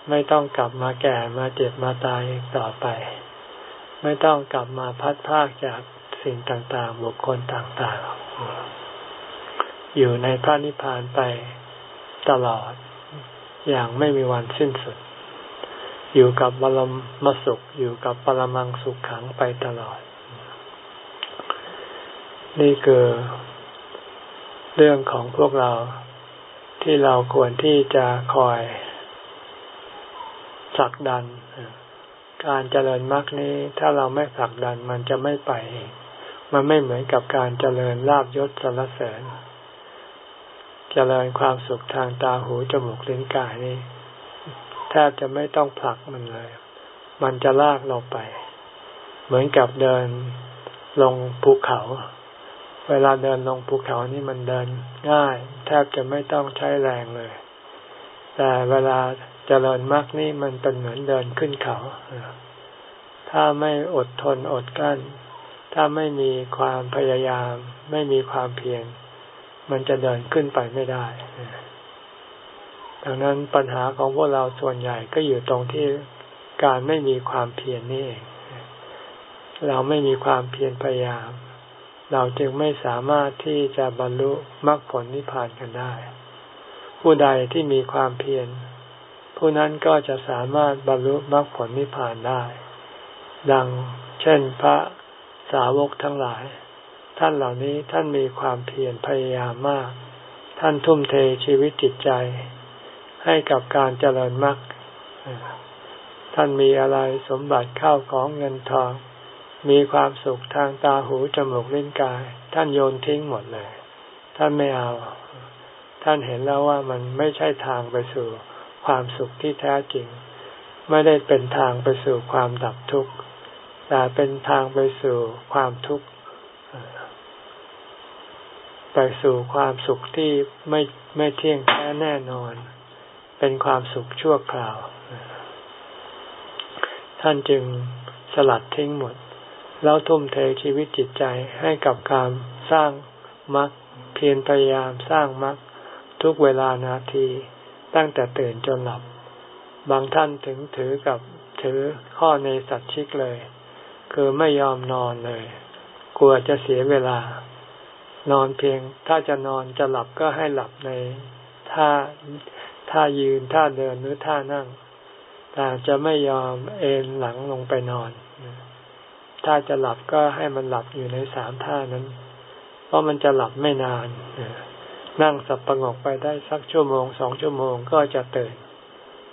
ไม่ต้องกลับมาแก่มาเจ็บมาตายอีกต่อไป ไม่ต้องกลับมาพัดพากจากสิ่งต่างๆ บุคคลต่างๆ อยู่ในพระนิพพานไปตลอดอย่างไม่มีวันสิ้นสุด อยู่กับบรมมสุข อยู่กับปรมังสุขขังไปตลอด นี่คือเรื่องของพวกเราที่เราควรที่จะคอยผลักดัน การเจริญมรรคนี้ ถ้าเราไม่ผลักดันมันจะไม่ไป มันไม่เหมือนกับการเจริญลาบยศสรรเสริญ เจริญความสุขทางตาหูจมูกลิ้นกายนี่ แทบจะไม่ต้องผลักมันเลย มันจะลากเราไป เหมือนกับเดินลงภูเขา เวลาเดินลงภูเขานี่มันเดินง่าย แทบจะไม่ต้องใช้แรงเลย แต่เวลาจเจริญมากนี่มันเป็นเหมือนเดินขึ้นเขา ถ้าไม่อดทนอดกั้น ถ้าไม่มีความพยายาม ไม่มีความเพียร มันจะเดินขึ้นไปไม่ได้ ดังนั้นปัญหาของพวกเราส่วนใหญ่ก็อยู่ตรงที่การไม่มีความเพียรนนี่เองเราไม่มีความเพียรพยายาม เราจึงไม่สามารถที่จะบรรลุมรรคผลนิพพานกันได้ ผู้ใดที่มีความเพียรผู้นั้นก็จะสามารถบรรลุมรรคผลนิพพานได้ ดังเช่นพระสาวกทั้งหลาย ท่านเหล่านี้ท่านมีความเพียรพยายามมาก ท่านทุ่มเทชีวิตจิตใจ ให้กับการเจริญมรรคท่านมีอะไรสมบัติเข้าของเงินทอง มีความสุขทางตาหูจมูกลิ้นกาย ท่านโยนทิ้งหมดเลย ท่านไม่เอา ท่านเห็นแล้วว่ามันไม่ใช่ทางไปสู่ความสุขที่แท้จริง ไม่ได้เป็นทางไปสู่ความดับทุกข์ แต่เป็นทางไปสู่ความทุกข์ ไปสู่ความสุขที่ไม่ไม่เที่ยงแท้แน่นอน เป็นความสุขชั่วคราว ท่านจึงสลัดทิ้งหมด แล้วทุ่มเทชีวิตจิตใจให้กับการสร้างมรรคเพียรพยายามสร้างมรรคทุกเวลานาทีตั้งแต่ตื่นจนหลับ บางท่านถึงถือกับถือข้อในสัตชิกเลย คือไม่ยอมนอนเลย กลัวจะเสียเวลา นอนเพียง ถ้าจะนอนจะหลับก็ให้หลับในท่า ท่ายืนท่าเดินหรือท่านั่ง แต่จะไม่ยอมเอนหลังลงไปนอน ถ้าจะหลับก็ให้มันหลับอยู่ในสามท่านั้น เพราะมันจะหลับไม่นาน นั่งสับประงกไปได้สักชั่วโมงสองชั่วโมงก็จะตื่น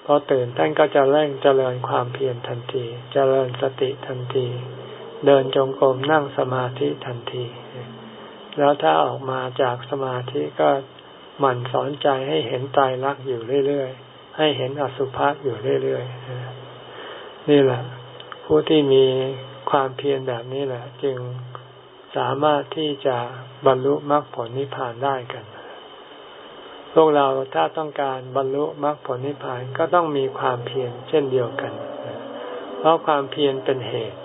พอตื่นท่านก็จะเร่งเจริญความเพียรทันที เจริญสติทันที เดินจงกรมนั่งสมาธิทันที แล้วถ้าออกมาจากสมาธิก็ มันสอนใจให้เห็นตายรักอยู่เรื่อยๆ ให้เห็นอสุภะอยู่เรื่อยๆ นี่แหละ ผู้ที่มีความเพียรแบบนี้แหละ จึงสามารถที่จะบรรลุมรรคผลนิพพานได้กัน พวกเราถ้าต้องการบรรลุมรรคผลนิพพานก็ต้องมีความเพียรเช่นเดียวกัน เพราะความเพียรเป็นเหตุ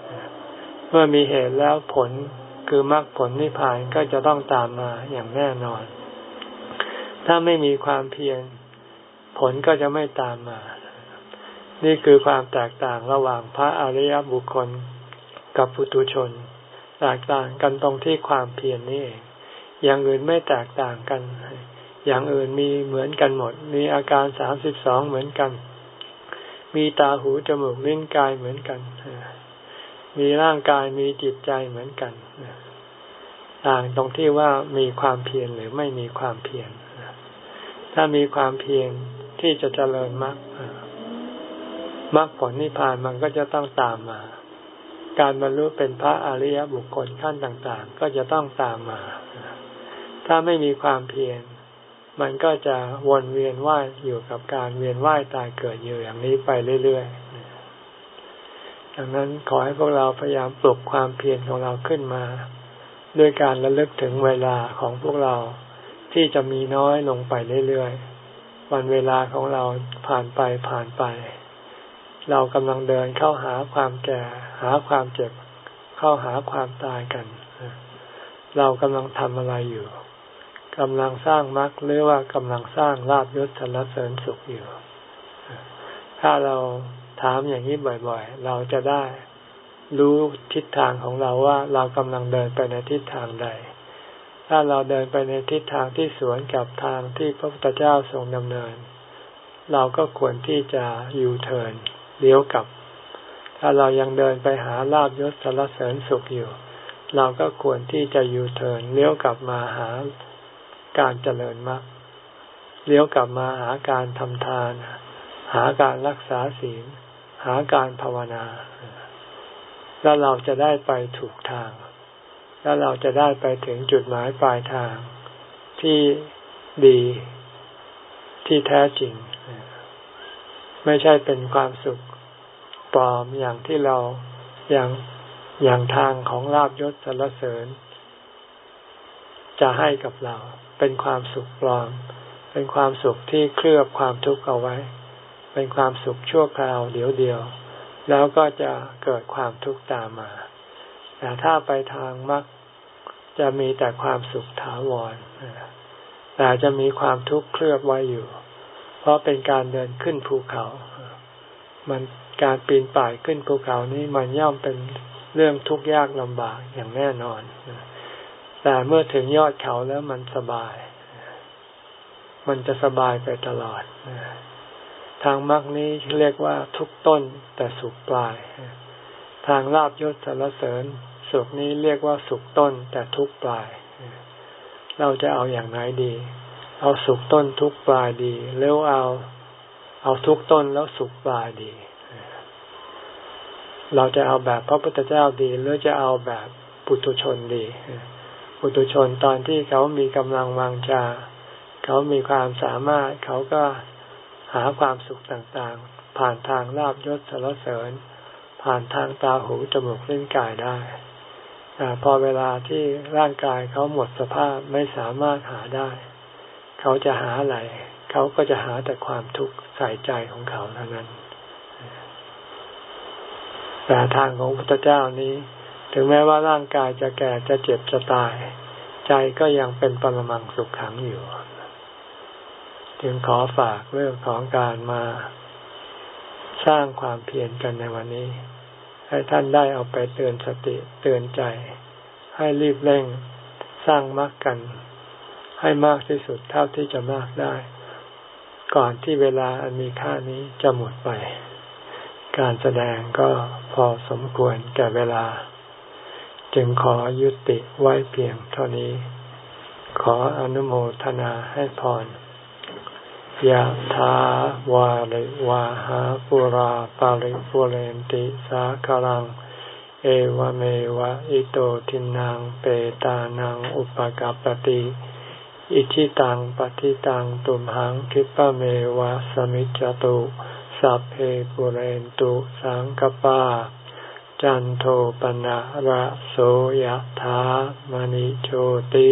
เมื่อมีเหตุแล้วผลคือมรรคผลนิพพานก็จะต้องตามมาอย่างแน่นอน ถ้าไม่มีความเพียรผลก็จะไม่ตามมา นี่คือความแตกต่างระหว่างพระอริยบุคคลกับปุถุชน แตกต่างกันตรงที่ความเพียรนนี่เอง อย่างอื่นไม่แตกต่างกัน อย่างอื่นมีเหมือนกันหมด มีอาการสามสิบสองเหมือนกัน มีตาหูจมูกลิ้นกายเหมือนกัน มีร่างกายมีจิตใจเหมือนกัน ต่างตรงที่ว่ามีความเพียรหรือไม่มีความเพียร ถ้ามีความเพียรที่จะเจริญมรรคมรรคผลนิพพานมันก็จะต้องตามมา การบรรลุเป็นพระอริยบุคคลขั้นต่าง ๆ ก็จะต้องตามมา ถ้าไม่มีความเพียรมันก็จะวนเวียนว่ายอยู่กับการเวียนว่ายตายเกิดอยู่อย่างนี้ไปเรื่อยๆ ดังนั้นขอให้พวกเราพยายามปลุกความเพียรของเราขึ้นมา ด้วยการระลึกถึงเวลาของพวกเรา ที่จะมีน้อยลงไปเรื่อยๆ วันเวลาของเราผ่านไปผ่านไป เรากำลังเดินเข้าหาความแก่ หาความเจ็บ เข้าหาความตายกัน เรากำลังทำอะไรอยู่กำลังสร้างมรรคหรือว่ากำลังสร้างลาบยศสรรเสริญสุขอยู่ ถ้าเราถามอย่างนี้บ่อยๆ เราจะได้รู้ทิศทางของเราว่าเรากำลังเดินไปในทิศทางใด ถ้าเราเดินไปในทิศทางที่สวนกับทางที่พระพุทธเจ้าทรงดำเนิน เราก็ควรที่จะยูเทิร์นเลี้ยวกลับ ถ้าเรายังเดินไปหาลาบยศสรรเสริญสุขอยู่ เราก็ควรที่จะยูเทิร์นเลี้ยวกลับมาหาการเจริญมรรคเลี้ยวกลับมาหาการทำทาน หาการรักษาศีล หาการภาวนา แล้วเราจะได้ไปถูกทาง แล้วเราจะได้ไปถึงจุดหมายปลายทางที่ดีที่แท้จริง ไม่ใช่เป็นความสุขปลอมอย่างที่เราอย่างอย่างทางของลาบยศสรรเสริญ จะให้กับเรา เป็นความสุขปลอม เป็นความสุขที่เคลือบความทุกข์เอาไว้ เป็นความสุขชั่วคราวเดียวเดียว แล้วก็จะเกิดความทุกข์ตามมา แต่ถ้าไปทางมรรค จะมีแต่ความสุขถาวรแต่จะมีความทุกข์เคลือบไว้อยู่ เพราะเป็นการเดินขึ้นภูเขา มันการปีนป่ายขึ้นภูเขานี้มันย่อมเป็นเรื่องทุกข์ยากลำบากอย่างแน่นอน แต่เมื่อถึงยอดเขาแล้วมันสบาย มันจะสบายไปตลอด ทางมรรคนี้เรียกว่าทุกต้นแต่สุขปลาย ทางลาบยศสารเสริญ สุขนี้เรียกว่าสุขต้นแต่ทุกปลาย เราจะเอาอย่างไหนดี เอาสุขต้นทุกปลายดี หรือเอา เอาทุกต้นแล้วสุขปลายดี เราจะเอาแบบพระพุทธเจ้าดี หรือจะเอาแบบปุถุชนดี ปุถุชนตอนที่เขามีกำลังวังชาเขามีความสามารถเขาก็หาความสุขต่างๆ ผ่านทางลาบยศสารเสริญผ่านทางตาหูจมูกลิ้นกายได้ แต่พอเวลาที่ร่างกายเขาหมดสภาพไม่สามารถหาได้ เขาจะหาอะไร เขาก็จะหาแต่ความทุกข์ใส่ใจของเขาเท่านั้น แต่ทางของพระพุทธเจ้านี้ ถึงแม้ว่าร่างกายจะแก่จะเจ็บจะตาย ใจก็ยังเป็นปรมังสุขขังอยู่ จึงขอฝากเรื่องของการมาสร้างความเพียรกันในวันนี้ ให้ท่านได้เอาไปเตือนสติเตือนใจ ให้รีบเร่งสร้างมรรคกัน ให้มากที่สุดเท่าที่จะมากได้ ก่อนที่เวลาอันมีค่านี้จะหมดไป การแสดงก็พอสมควรแก่เวลา จึงขอยุติไว้เพียงเท่านี้ ขออนุโมทนาให้พร ยะถาวาริวาหาปุราปาริปุเรนติสาคลัง เอวเมวะอิโตทินังเปตานังอุปกาปติอิชิตังปฏิตังตุมหังคิปะเมวะสมิจจตุสัพเพปุเรนตุสังกปา จันโทปนะระโสยธามณิโชติ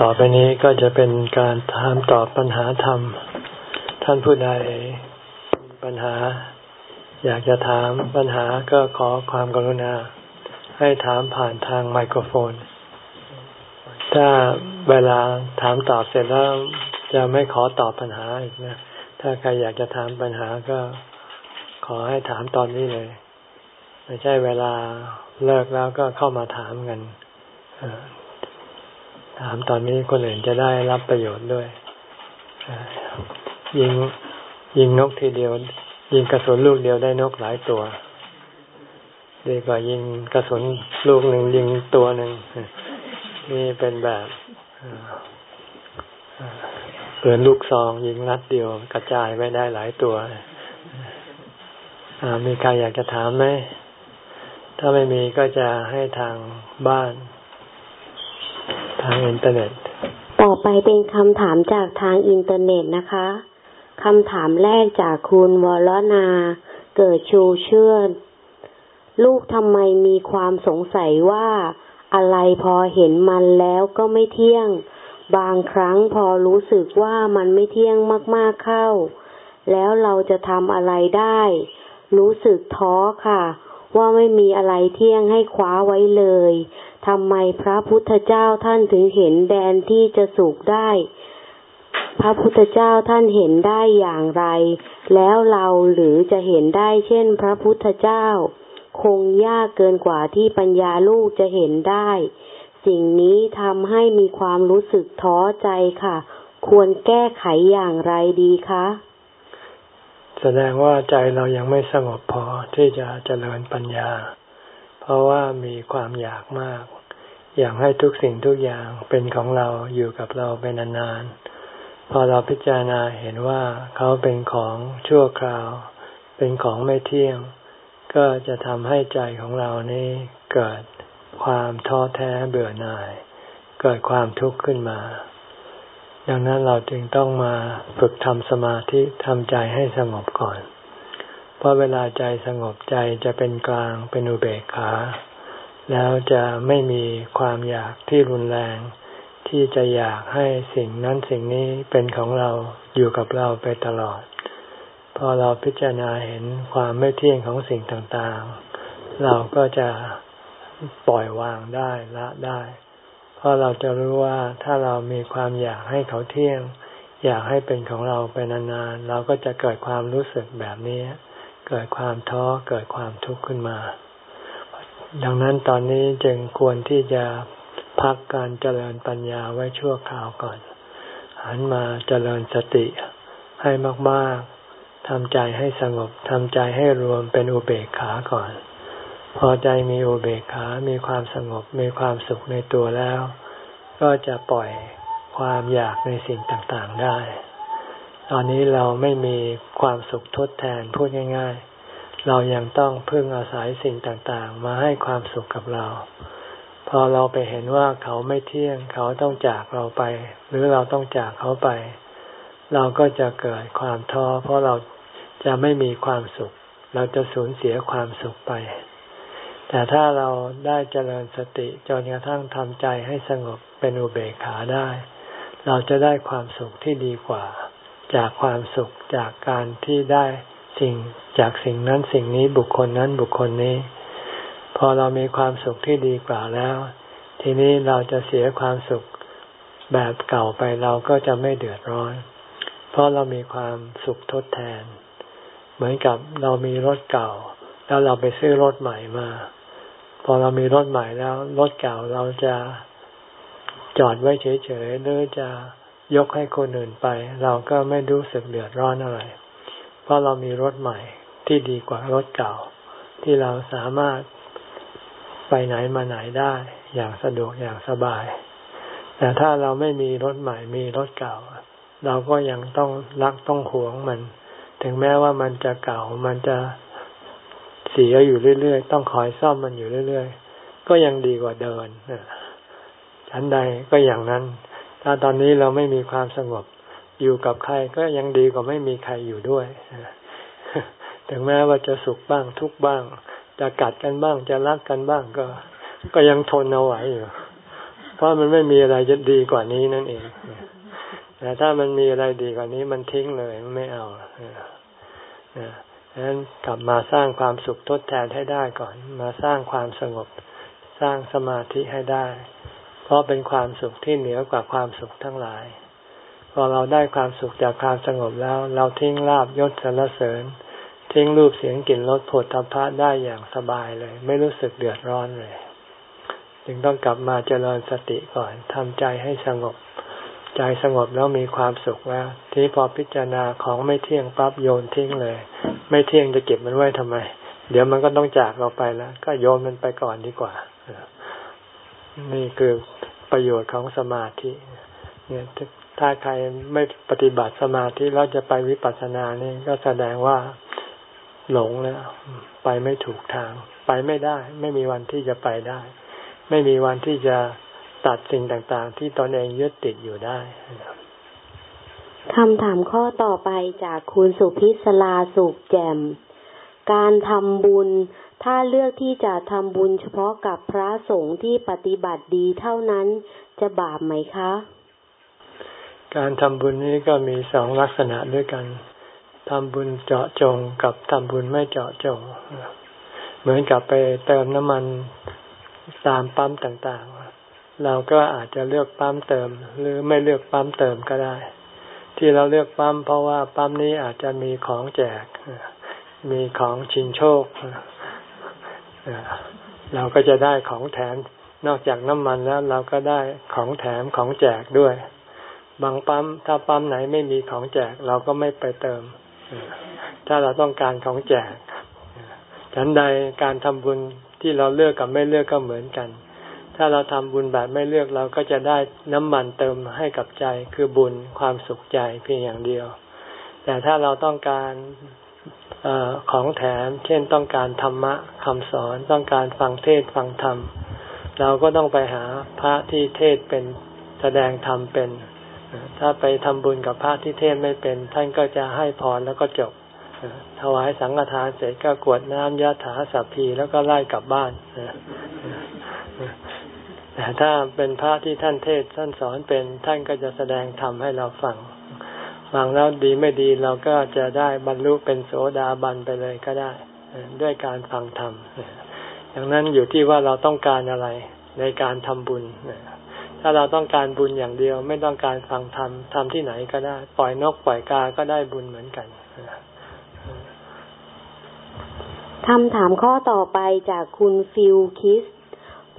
ต่อไปนี้ก็จะเป็นการถามตอบปัญหาธรรม ท่านผู้ใดปัญหา อยากจะถามปัญหาก็ขอความกรุณา ให้ถามผ่านทางไมโครโฟน ถ้าเวลาถามตอบเสร็จแล้วจะไม่ขอตอบปัญหาอีกนะ ถ้าใครอยากจะถามปัญหาก็ขอให้ถามตอนนี้เลย ไม่ใช่เวลาเลิกแล้วก็เข้ามาถามกัน ถามตอนนี้คนอื่นจะได้รับประโยชน์ด้วยยิงยิงนกทีเดียว ยิงกระสุนลูกเดียวได้นกหลายตัวดีกว่ายิงกระสุนลูกหนึ่งยิงตัวหนึ่งนี่เป็นแบบเปือนลูกซองยิงนัดเดียวกระจายไว้ได้หลายตัวมีใครอยากจะถามไหมถ้าไม่มีก็จะให้ทางบ้าน ทางอินเทอร์เน็ต ต่อไปเป็นคำถามจากทางอินเทอร์เน็ตนะคะคำถามแรกจากคุณวรนา เกิดชูเชื่อลูกทำไมมีความสงสัยว่าอะไรพอเห็นมันแล้วก็ไม่เที่ยง บางครั้งพอรู้สึกว่ามันไม่เที่ยงมากๆเข้า แล้วเราจะทำอะไรได้ รู้สึกท้อค่ะ ว่าไม่มีอะไรเที่ยงให้คว้าไว้เลยทำไมพระพุทธเจ้าท่านถึงเห็นแดนที่จะสุขได้ พระพุทธเจ้าท่านเห็นได้อย่างไร แล้วเราหรือจะเห็นได้เช่นพระพุทธเจ้า คงยากเกินกว่าที่ปัญญาลูกจะเห็นได้ สิ่งนี้ทำให้มีความรู้สึกท้อใจค่ะ ควรแก้ไขอย่างไรดีคะ แสดงว่าใจเรายังไม่สงบพอที่จะเจริญปัญญา เพราะว่ามีความอยากมาก อยากให้ทุกสิ่งทุกอย่างเป็นของเราอยู่กับเราเป็นนานๆพอเราพิจารณาเห็นว่าเขาเป็นของชั่วคราว เป็นของไม่เที่ยง ก็จะทำให้ใจของเรานี้เกิดความท้อแท้เบื่อหน่าย เกิดความทุกข์ขึ้นมา ดังนั้นเราจึงต้องมาฝึกทำสมาธิทำใจให้สงบก่อน เพราะเวลาใจสงบใจจะเป็นกลางเป็นอุเบกขา แล้วจะไม่มีความอยากที่รุนแรง ที่จะอยากให้สิ่งนั้นสิ่งนี้เป็นของเราอยู่กับเราไปตลอด พอเราพิจารณาเห็นความไม่เที่ยงของสิ่งต่างๆ เราก็จะปล่อยวางได้ละได้ เพราะเราจะรู้ว่าถ้าเรามีความอยากให้เขาเที่ยง อยากให้เป็นของเราไปนานๆ เราก็จะเกิดความรู้สึกแบบนี้ เกิดความท้อเกิดความทุกข์ขึ้นมา ดังนั้นตอนนี้จึงควรที่จะพักการเจริญปัญญาไว้ชั่วคราวก่อน หันมาเจริญสติให้มากๆทำใจให้สงบทำใจให้รวมเป็นอุเบกขาก่อน พอใจมีอุเบกขา มีความสงบ มีความสุขในตัวแล้ว ก็จะปล่อยความอยากในสิ่งต่างๆได้ ตอนนี้เราไม่มีความสุขทดแทนพูดง่าย ๆ เรายังต้องพึ่งอาศัยสิ่งต่างๆ มาให้ความสุขกับเรา พอเราไปเห็นว่าเขาไม่เที่ยง เขาต้องจากเราไป หรือเราต้องจากเขาไป เราก็จะเกิดความท้อเพราะเราจะไม่มีความสุข เราจะสูญเสียความสุขไป แต่ถ้าเราได้เจริญสติจนกระทั่งทำใจให้สงบเป็นอุเบกขาได้ เราจะได้ความสุขที่ดีกว่า จากความสุขจากการที่ได้สิ่งจากสิ่งนั้นสิ่งนี้บุคคลนั้นบุคคลนี้ พอเรามีความสุขที่ดีกว่าแล้ว ทีนี้เราจะเสียความสุขแบบเก่าไปเราก็จะไม่เดือดร้อน เพราะเรามีความสุขทดแทน เหมือนกับเรามีรถเก่า แล้วเราไปซื้อรถใหม่มา พอเรามีรถใหม่แล้วรถเก่าเราจะจอดไว้เฉยๆหรือจะยกให้คนอื่นไป เราก็ไม่รู้สึกเดือดร้อนอะไร เพราะเรามีรถใหม่ที่ดีกว่ารถเก่า ที่เราสามารถไปไหนมาไหนได้ อย่างสะดวกอย่างสบาย แต่ถ้าเราไม่มีรถใหม่มีรถเก่า เราก็ยังต้องรักต้องหวงมัน ถึงแม้ว่ามันจะเก่ามันจะ เสียอยู่เรื่อยๆ ต้องคอยซ่อมมันอยู่เรื่อยๆ ก็ยังดีกว่าเดินฉันใดก็อย่างนั้น ถ้าตอนนี้เราไม่มีความสงบอยู่กับใครก็ยังดีกว่าไม่มีใครอยู่ด้วย ถึงแม้ว่าจะสุขบ้างทุกบ้าง จะกัดกันบ้างจะรักกันบ้างก็ ก็ยังทนเอาไหวอยู่ เพราะมันไม่มีอะไรจะดีกว่านี้นั่นเอง แต่ถ้ามันมีอะไรดีกว่านี้มันทิ้งเลยไม่เอา ดังนั้นกลับมาสร้างความสุขทดแทนให้ได้ก่อน มาสร้างความสงบ สร้างสมาธิให้ได้ เพราะเป็นความสุขที่เหนือกว่าความสุขทั้งหลาย พอเราได้ความสุขจากความสงบแล้ว เราทิ้งลาบยศสรรเสริญ ทิ้งรูปเสียงกลิ่นรสผลทพะได้อย่างสบายเลย ไม่รู้สึกเดือดร้อนเลย จึงต้องกลับมาเจริญสติก่อนทำใจให้สงบ ใจสงบแล้วมีความสุขแล้ว ที่พอพิจารณาของไม่เที่ยงปั๊บโยนทิ้งเลย ไม่เที่ยงจะเก็บมันไว้ทำไม เดี๋ยวมันก็ต้องจากเราไปแล้ว ก็โยนมันไปก่อนดีกว่า นี่คือประโยชน์ของสมาธิ เนี่ยถ้าใครไม่ปฏิบัติสมาธิแล้วจะไปวิปัสสนานี่ก็แสดงว่าหลงแล้ว ไปไม่ถูกทาง ไปไม่ได้ ไม่มีวันที่จะไปได้ ไม่มีวันที่จะ ตัดสิ่งต่างๆ ที่ตนเองยึดติดอยู่ได้คำถามข้อต่อไปจากคุณสุพิศลาสุขแจ่มการทำบุญ ถ้าเลือกที่จะทำบุญเฉพาะกับพระสงฆ์ที่ปฏิบัติดีเท่านั้นจะบาปไหมคะ การทำบุญนี้ก็มีสองลักษณะด้วยกันทำบุญเจาะจงกับทำบุญไม่เจาะจง เหมือนกับไปเติมน้ำมันตามปั๊มต่างๆ เราก็อาจจะเลือกปั๊มเติม หรือไม่เลือกปั๊มเติมก็ได้ ที่เราเลือกปั๊มเพราะว่าปั๊มนี้อาจจะมีของแจก มีของชิงโชค เราก็จะได้ของแถม นอกจากน้ำมันแล้ว เราก็ได้ของแถมของแจกด้วย บางปั๊มถ้าปั๊มไหนไม่มีของแจก เราก็ไม่ไปเติม ถ้าเราต้องการของแจกฉันใดการทำบุญที่เราเลือกกับไม่เลือกก็เหมือนกัน ถ้าเราทำบุญแบบไม่เลือกเราก็จะได้น้ำมันเติมให้กับใจคือบุญความสุขใจเพียงอย่างเดียว แต่ถ้าเราต้องการอของแถม เช่นต้องการธรรมะคำสอนต้องการฟังเทศฟังธรรม เราก็ต้องไปหาพระที่เทศเป็นแสดงธรรมเป็น ถ้าไปทำบุญกับพระที่เทศไม่เป็น ท่านก็จะให้พรแล้วก็จบถวายสังฆทานเสร็จก็กวดน้ำยะถาสัพพีแล้วก็ไล่กลับบ้าน แต่ถ้าเป็นพระที่ท่านเทศท่านสอนเป็นท่านก็จะแสดงธรรมให้เราฟัง ฟังแล้วดีไม่ดีเราก็จะได้บรรลุเป็นโสดาบันไปเลยก็ได้ ด้วยการฟังธรรมดังนั้นอยู่ที่ว่าเราต้องการอะไรในการทำบุญ ถ้าเราต้องการบุญอย่างเดียว ไม่ต้องการฟังธรรมทำที่ไหนก็ได้ ปล่อยนกปล่อยกาก็ได้บุญเหมือนกันคำถามข้อต่อไปจากคุณฟิลคิส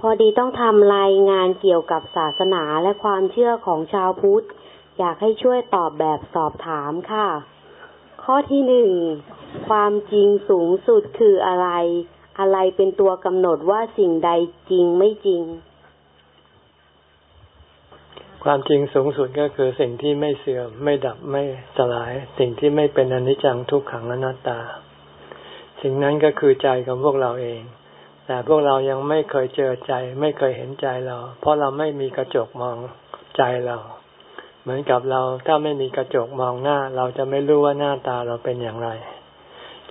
พอดีต้องทำรายงานเกี่ยวกับศาสนาและความเชื่อของชาวพุทธ อยากให้ช่วยตอบแบบสอบถามค่ะ ข้อที่หนึ่งความจริงสูงสุดคืออะไร อะไรเป็นตัวกำหนดว่าสิ่งใดจริงไม่จริง ความจริงสูงสุดก็คือสิ่งที่ไม่เสื่อมไม่ดับไม่สลาย สิ่งที่ไม่เป็นอนิจจังทุกขังอนัตตา สิ่งนั้นก็คือใจของพวกเราเอง แต่พวกเรายังไม่เคยเจอใจ ไม่เคยเห็นใจเรา เพราะเราไม่มีกระจกมองใจเรา เหมือนกับเราถ้าไม่มีกระจกมองหน้า เราจะไม่รู้ว่าหน้าตาเราเป็นอย่างไร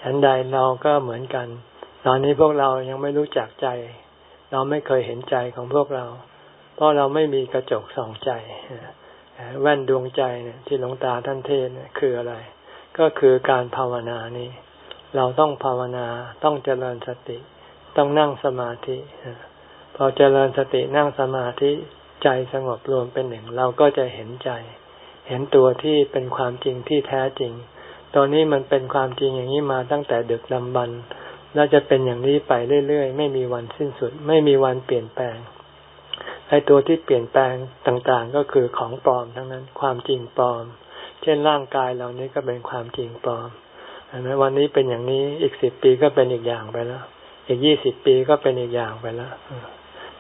ฉันใดเราก็เหมือนกัน ตอนนี้พวกเรายังไม่รู้จักใจ เราไม่เคยเห็นใจของพวกเรา เพราะเราไม่มีกระจกส่องใจแว่นดวงใจเนี่ยที่หลวงตาท่านเทศเนี่ยคืออะไร ก็คือการภาวนานี้ เราต้องภาวนาต้องเจริญสติ ต้องนั่งสมาธิพอเจริญสตินั่งสมาธิใจสงบรวมเป็นหนึ่ง เราก็จะเห็นใจ เห็นตัวที่เป็นความจริงที่แท้จริง ตอนนี้มันเป็นความจริงอย่างนี้มาตั้งแต่ดึกดำบรรแล้วจะเป็นอย่างนี้ไปเรื่อยๆ ไม่มีวันสิ้นสุด ไม่มีวันเปลี่ยนแปลงไอ้ตัวที่เปลี่ยนแปลงต่างๆ ก็คือของปลอมทั้งนั้น ความจริงปลอม เช่นร่างกายเรานี้ก็เป็นความจริงปลอมเห็นไหมวันนี้เป็นอย่างนี้อีกสิบปีก็เป็นอีกอย่างไปแล้ว อีกยี่สิบปีก็เป็นอีกอย่างไปแล้ว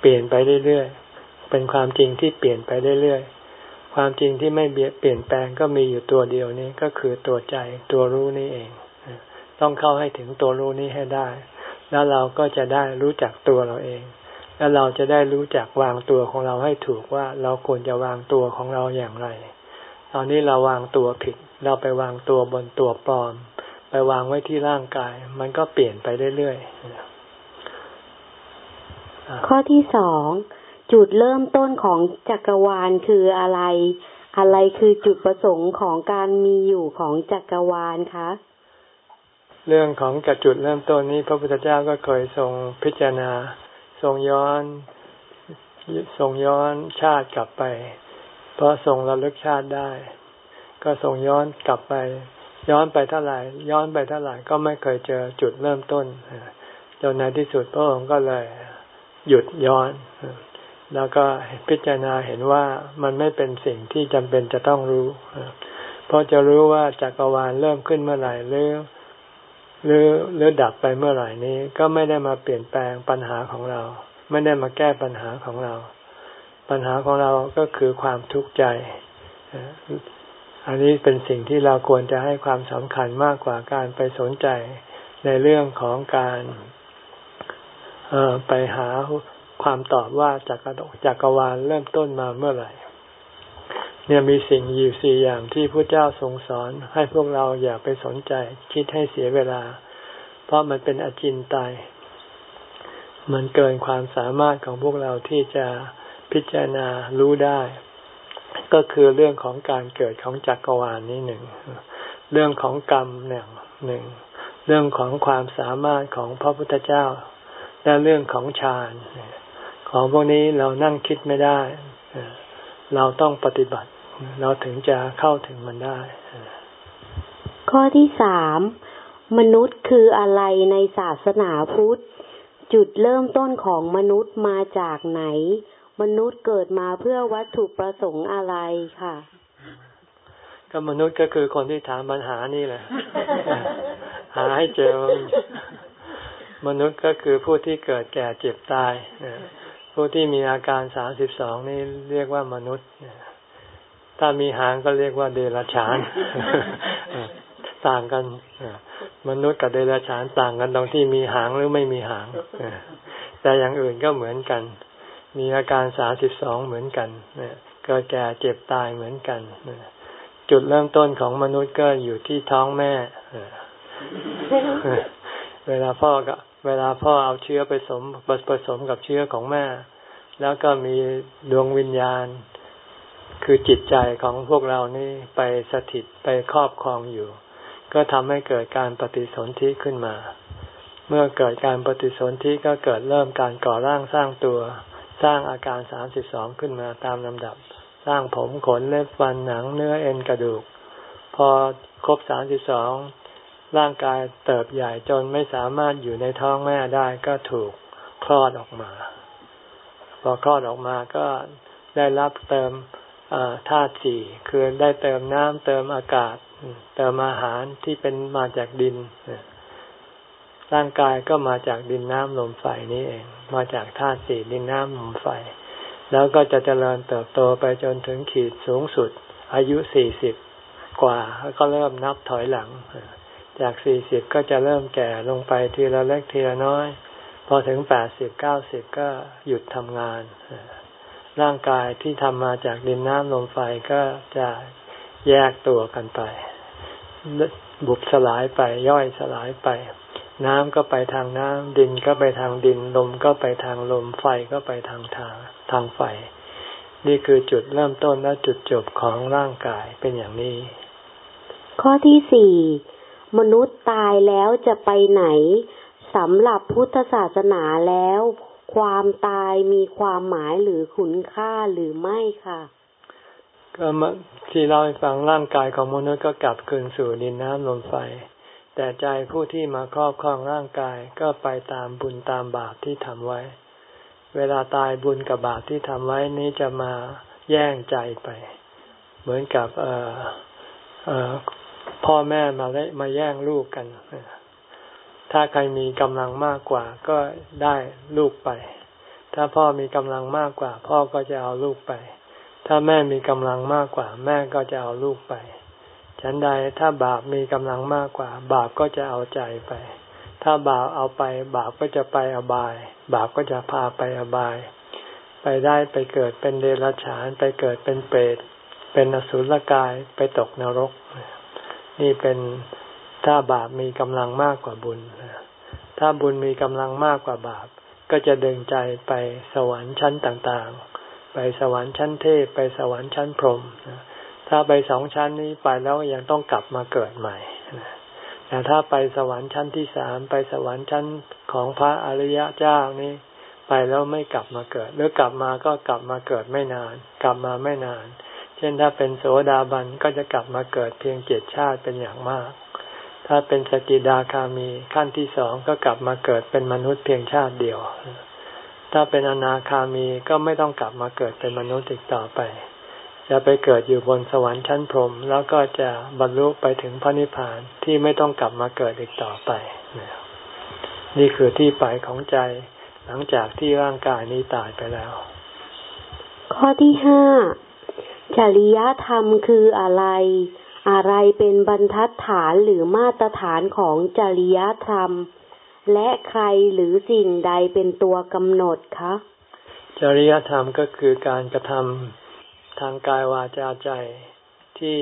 เปลี่ยนไปเรื่อยๆ เป็นความจริงที่เปลี่ยนไปเรื่อยๆ ความจริงที่ไม่เปลี่ยนแปลงก็มีอยู่ตัวเดียวนี้ก็คือตัวใจตัวรู้นี่เอง ต้องเข้าให้ถึงตัวรู้นี้ให้ได้ แล้วเราก็จะได้รู้จักตัวเราเอง แล้วเราจะได้รู้จักวางตัวของเราให้ถูกว่าเราควรจะวางตัวของเราอย่างไร ตอนนี้เราวางตัวผิด เราไปวางตัวบนตัวปลอม ไปวางไว้ที่ร่างกาย มันก็เปลี่ยนไปเรื่อยๆ ข้อที่สองจุดเริ่มต้นของจักรวาลคืออะไร อะไรคือจุดประสงค์ของการมีอยู่ของจักรวาลคะ เรื่องของกระจุดเริ่มต้นนี้พระพุทธเจ้าก็เคยทรงพิจารณา ทรงย้อนทรงย้อนชาติกลับไป เพราะทรงระลึกชาติได้ ก็ทรงย้อนกลับไป ย้อนไปเท่าไหร่ ย้อนไปเท่าไหร่ก็ไม่เคยเจอจุดเริ่มต้นจนในที่สุดพระองค์ก็เลย หยุดย้อน แล้วก็พิจารณาเห็นว่ามันไม่เป็นสิ่งที่จำเป็นจะต้องรู้ เพราะจะรู้ว่าจักรวาลเริ่มขึ้นเมื่อไหร่หรือหรือหรือดับไปเมื่อไหร่นี้ ก็ไม่ได้มาเปลี่ยนแปลงปัญหาของเรา ไม่ได้มาแก้ปัญหาของเรา ปัญหาของเราก็คือความทุกข์ใจ อันนี้เป็นสิ่งที่เราควรจะให้ความสำคัญมากกว่าการไปสนใจในเรื่องของการ ไปหาความตอบว่าจักรจักรวาลเริ่มต้นมาเมื่อไหร่ เนี่ยมีสิ่งอยู่สี่อย่างที่พระเจ้าทรงสอน ให้พวกเราอย่าไปสนใจ คิดให้เสียเวลา เพราะมันเป็นอจินไตยมันเกินความสามารถของพวกเราที่จะพิจารณารู้ได้ ก็คือเรื่องของการเกิดของจักรวาลนี้หนึ่ง เรื่องของกรรมเนี่ยหนึ่ง เรื่องของความสามารถของพระพุทธเจ้า และเรื่องของฌานของพวกนี้เรานั่งคิดไม่ได้ เราต้องปฏิบัติ เราถึงจะเข้าถึงมันได้ ข้อที่สามมนุษย์คืออะไรในศาสนาพุทธ จุดเริ่มต้นของมนุษย์มาจากไหน มนุษย์เกิดมาเพื่อวัตถุประสงค์อะไรค่ะ ก็มนุษย์ก็คือคนที่ถามปัญหานี่แหละ หาให้เจอ มนุษย์ก็คือผู้ที่เกิดแก่เจ็บตายผู้ที่มีอาการสามสิบสองนี่เรียกว่ามนุษย์ถ้ามีหางก็เรียกว่าเดรัจฉานต่างกันมนุษย์กับเดรัจฉานต่างกันตรงที่มีหางหรือไม่มีหางแต่อย่างอื่นก็เหมือนกัน มีอาการสามสิบสองเหมือนกันเกิดแก่เจ็บตายเหมือนกันจุดเริ่มต้นของมนุษย์ก็อยู่ที่ท้องแม่เวลาพ่อก็ เวลาพ่อเอาเชื้อไปสมผสมกับเชื้อของแม่ แล้วก็มีดวงวิญญาณ คือจิตใจของพวกเรานี่ไปสถิตไปครอบครองอยู่ ก็ทำให้เกิดการปฏิสนธิขึ้นมา เมื่อเกิดการปฏิสนธิก็เกิดเริ่มการก่อร่างสร้างตัว สร้างอาการสามสิบสองขึ้นมาตามลำดับ สร้างผมขนเล็บฟันหนังเนื้อเอ็นกระดูก พอครบสามสิบสอง ร่างกายเติบใหญ่จนไม่สามารถอยู่ในท้องแม่ได้ก็ถูกคลอดออกมา พอคลอดออกมาก็ได้รับเติมธาตุสี่คือได้เติมน้ำเติมอากาศ เติมอาหารที่เป็นมาจากดิน ร่างกายก็มาจากดินน้ำลมไฟนี้เอง มาจากธาตุสี่ดินน้ำลมไฟ แล้วก็จะเจริญเติบโตไปจนถึงขีดสูงสุด อายุสี่สิบกว่าก็เริ่มนับถอยหลัง จากสี่สิบก็จะเริ่มแก่ลงไปทีละเล็กทีละน้อย พอถึงแปดสิบเก้าสิบก็หยุดทำงาน ร่างกายที่ทำมาจากดินน้ำลมไฟก็จะแยกตัวกันไป บุบสลายไปย่อยสลายไป น้ำก็ไปทางน้ำดินก็ไปทางดินลมก็ไปทางลมไฟก็ไปทางทางทางไฟ นี่คือจุดเริ่มต้นและจุดจบของร่างกายเป็นอย่างนี้ ข้อที่สี่ มนุษย์ตายแล้วจะไปไหนสำหรับพุทธศาสนาแล้ว ความตายมีความหมายหรือคุณค่าหรือไม่ค่ะก็ที่เราฟังร่างกายของมนุษย์ก็กลับคืนสู่ดินน้ำลมไฟ แต่ใจผู้ที่มาครอบครองร่างกายก็ไปตามบุญตามบาปที่ทำไว้ เวลาตายบุญกับบาปที่ทำไว้นี้จะมาแย่งใจไป เหมือนกับเอ่อเอ่อ พ่อแม่มาเลยมาแย่งลูกกัน ถ้าใครมีกำลังมากกว่าก็ได้ลูกไป ถ้าพ่อมีกำลังมากกว่า พ่อก็จะเอาลูกไป ถ้าแม่มีกำลังมากกว่า แม่ก็จะเอาลูกไป ฉันใดถ้าบาปมีกำลังมากกว่า บาปก็จะเอาใจไป ถ้าบาปเอาไป บาปก็จะไปอบาย บาปก็จะพาไปอบาย ไปได้ไปเกิดเป็นเดรัจฉาน ไปเกิดเป็นเปรต เป็นอสุรกาย ไปตกนรก นี่เป็นถ้าบาปมีกำลังมากกว่าบุญ ถ้าบุญมีกำลังมากกว่าบาป ก็จะดึงใจไปสวรรค์ชั้นต่างๆ ไปสวรรค์ชั้นเทพ ไปสวรรค์ชั้นพรหมถ้าไปสองชั้นนี้ไปแล้วยังต้องกลับมาเกิดใหม่แต่ถ้าไปสวรรค์ชั้นที่สามไปสวรรค์ชั้นของพระอริยะเจ้านี่ไปแล้วไม่กลับมาเกิด หรือกลับมาก็กลับมาเกิดไม่นาน กลับมาไม่นาน เช่นถ้าเป็นโสดาบันก็จะกลับมาเกิดเพียงเจ็ดชาติเป็นอย่างมาก ถ้าเป็นสกิดาคามีขั้นที่สองก็กลับมาเกิดเป็นมนุษย์เพียงชาติเดียว ถ้าเป็นอนาคามีก็ไม่ต้องกลับมาเกิดเป็นมนุษย์อีกต่อไป จะไปเกิดอยู่บนสวรรค์ชั้นพรหมแล้วก็จะบรรลุไปถึงพระนิพพานที่ไม่ต้องกลับมาเกิดอีกต่อไป นี่คือที่ไปของใจหลังจากที่ร่างกายนี้ตายไปแล้ว ข้อที่ห้า จริยธรรมคืออะไร อะไรเป็นบรรทัดฐานหรือมาตรฐานของจริยธรรม และใครหรือสิ่งใดเป็นตัวกำหนดคะ จริยธรรมก็คือการกระทำทางกายวาจาใจที่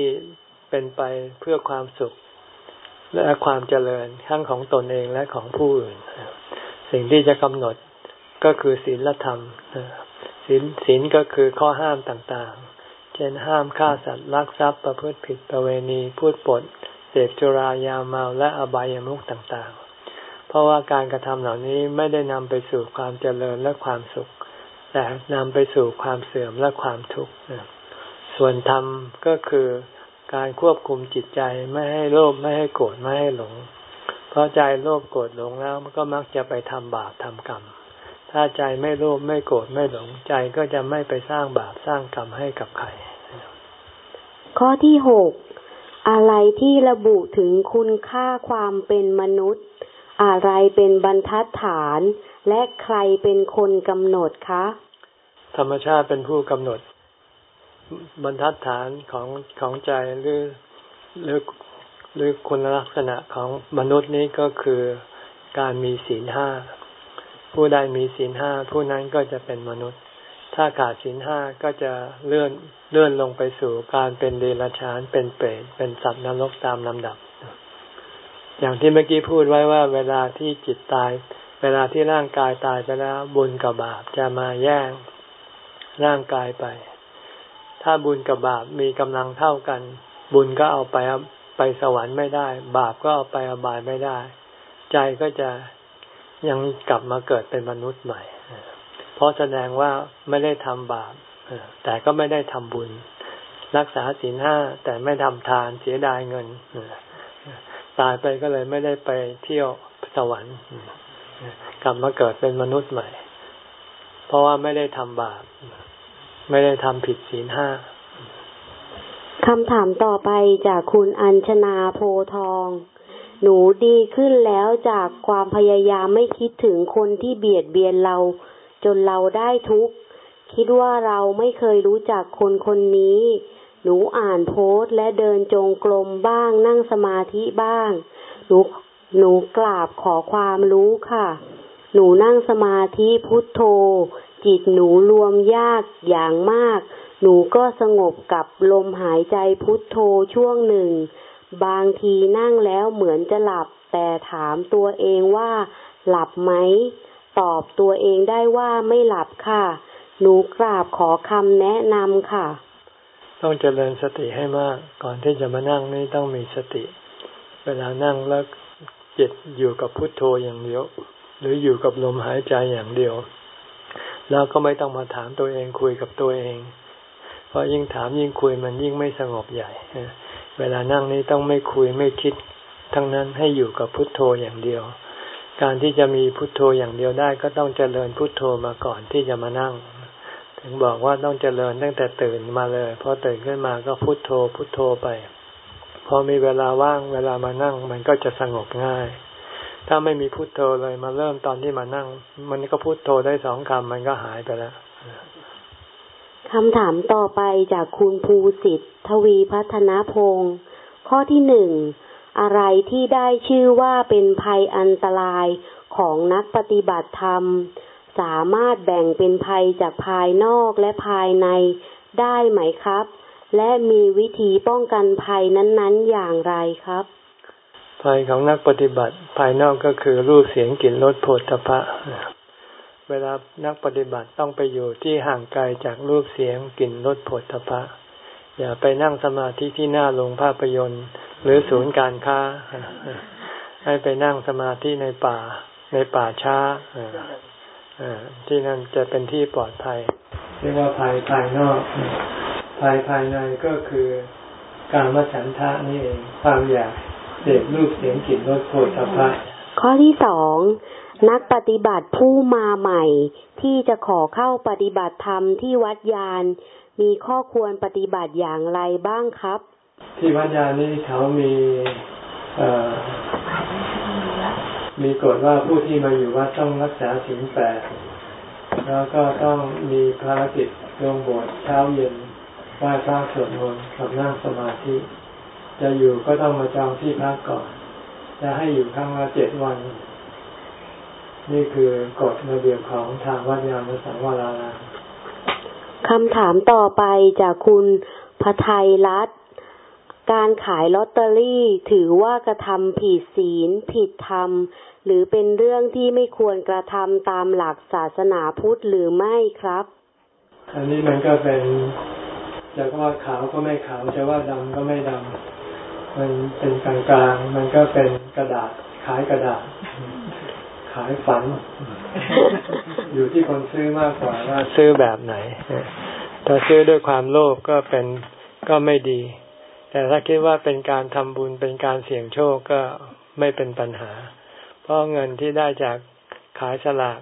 เป็นไปเพื่อความสุข และความเจริญทั้งของตนเองและของผู้อื่น สิ่งที่จะกำหนดก็คือศีลธรรมศีลศีลก็คือข้อห้ามต่าง ช่นห้ามฆ่าสัตว์ลักทรัพย์ประพฤติผิดประเวณีพูดปด เสพจุรายาเมาและอบายามุขต่างๆ เพราะว่าการกระทำเหล่านี้ไม่ได้นำไปสู่ความเจริญและความสุข แต่นำไปสู่ความเสื่อมและความทุกข์ส่วนธรรมก็คือการควบคุมจิตใจไม่ให้โลภไม่ให้โกรธไม่ให้หลง เพราะใจโลภโกรธหลงแล้วมันก็มักจะไปทำบาปทำกรรม ถ้าใจไม่โลภไม่โกรธไม่หลงใจก็จะไม่ไปสร้างบาปสร้างกรรมให้กับใคร ข้อที่หกอะไรที่ระบุถึงคุณค่าความเป็นมนุษย์ อะไรเป็นบรรทัดฐาน และใครเป็นคนกำหนดคะ ธรรมชาติเป็นผู้กำหนด บรรทัดฐานของของใจหรือหรือหรือคุณลักษณะของมนุษย์นี้ก็คือการมีศีลห้าผู้ใดมีศีลห้าผู้นั้นก็จะเป็นมนุษย์ ถ้าขาดศีลห้าก็จะเลื่อนเลื่อนลงไปสู่การเป็นเดรัจฉานเป็นเปรตเป็นสัตว์นรกตามลำดับ อย่างที่เมื่อกี้พูดไว้ว่า เวลาที่จิตตาย เวลาที่ร่างกายตายไปแล้ว บุญกับบาปจะมาแย่งร่างกายไป ถ้าบุญกับบาปมีกำลังเท่ากัน บุญก็เอาไปไปสวรรค์ไม่ได้ บาปก็เอาไปอบายไม่ได้ ใจก็จะยังกลับมาเกิดเป็นมนุษย์ใหม่ เพราะแสดงว่าไม่ได้ทำบาปแต่ก็ไม่ได้ทำบุญ รักษาศีลห้าแต่ไม่ทำทานเสียดายเงินตายไปก็เลยไม่ได้ไปเที่ยวสวรรค์กลับมาเกิดเป็นมนุษย์ใหม่ เพราะว่าไม่ได้ทำบาป ไม่ได้ทำผิดศีลห้าคำถามต่อไปจากคุณอัญชนาโพทอง หนูดีขึ้นแล้วจากความพยายามไม่คิดถึงคนที่เบียดเบียนเรา จนเราได้ทุกข์ คิดว่าเราไม่เคยรู้จักคนคนนี้ หนูอ่านโพสและเดินจงกรมบ้างนั่งสมาธิบ้าง หนูหนูกราบขอความรู้ค่ะ หนูนั่งสมาธิพุทโธ จิตหนูรวมยากอย่างมาก หนูก็สงบกับลมหายใจพุทโธช่วงหนึ่ง บางทีนั่งแล้วเหมือนจะหลับ แต่ถามตัวเองว่าหลับไหม ตอบตัวเองได้ว่าไม่หลับค่ะ หนูกราบขอคำแนะนำค่ะ ต้องเจริญสติให้มาก ก่อนที่จะมานั่งนี่ต้องมีสติ เวลานั่งแล้วจิตอยู่กับพุทโธอย่างเดียว หรืออยู่กับลมหายใจอย่างเดียว แล้วก็ไม่ต้องมาถามตัวเองคุยกับตัวเอง เพราะยิ่งถามยิ่งคุยมันยิ่งไม่สงบใหญ่ เวลานั่งนี้ต้องไม่คุยไม่คิด ทั้งนั้นให้อยู่กับพุทโธอย่างเดียว การที่จะมีพุทโธอย่างเดียวได้ ก็ต้องเจริญพุทโธมาก่อนที่จะมานั่ง ถึงบอกว่าต้องเจริญตั้งแต่ตื่นมาเลยพอตื่นขึ้นมาก็พุทโธพุทโธไป พอมีเวลาว่างเวลามานั่ง มันก็จะสงบง่าย ถ้าไม่มีพุทโธเลยมาเริ่มตอนที่มานั่ง มันก็พุทโธได้สองคำมันก็หายไปแล้วคำถามต่อไปจากคุณภูสิทธิ์ทวีพัฒนพงศ์ข้อที่หนึ่ง อะไรที่ได้ชื่อว่าเป็นภัยอันตรายของนักปฏิบัติธรรม สามารถแบ่งเป็นภัยจากภายนอกและภายในได้ไหมครับ และมีวิธีป้องกันภัยนั้นๆอย่างไรครับ ภัยของนักปฏิบัติภายนอกก็คือรูปเสียงกลิ่นรสโผฏฐพะเวลานักปฏิบัติต้องไปอยู่ที่ห่างไกลจากรูปเสียงกลิ่นรสผลทพะ อย่าไปนั่งสมาธิที่หน้าโรงภาพยนตร์ หรือศูนย์การค้า ให้ไปนั่งสมาธิในป่า ในป่าช้าที่นั่นจะเป็นที่ปลอดภัยเรียกว่าภัยภายนอกภัยภายในก็คือการมาฉันทะนี่เองความอยากเสพรูปเสียงกลิ่นรสโผฏฐพะข้อที่สองนักปฏิบัติผู้มาใหม่ ที่จะขอเข้าปฏิบัติธรรมที่วัดยาน มีข้อควรปฏิบัติอย่างไรบ้างครับ ที่วัดยานนี่เขามีมีกฎว่าผู้ที่มาอยู่วัดต้องรักษาศีลแปดแล้วก็ต้องมีภารกิจลงโบสถ์เช้าเย็นไหว้พระสวดมนต์กับนั่งสมาธิ จะอยู่ก็ต้องมาจองที่พักก่อน จะให้อยู่ครั้งละเจ็ดวัน นี่คือกฎระเบียบของทางวัดยานสังวราราม คำถามต่อไปจากคุณพไทยรัตการขายลอตเตอรี่ถือว่ากระทำผิดศีล ผิดธรรม หรือเป็นเรื่องที่ไม่ควรกระทำตามหลักศาสนาพุทธหรือไม่ครับ อันนี้มันก็เป็นจะว่าขาวก็ไม่ขาวจะว่าดำก็ไม่ดำมันเป็นกลางๆมันก็เป็นกระดาษขายกระดาษ ขายฝัน อยู่ที่คนซื้อมากกว่าว่าซื้อแบบไหน ถ้าซื้อด้วยความโลภก็เป็นก็ไม่ดี แต่ถ้าคิดว่าเป็นการทำบุญเป็นการเสี่ยงโชคก็ไม่เป็นปัญหา เพราะเงินที่ได้จากขายสลาก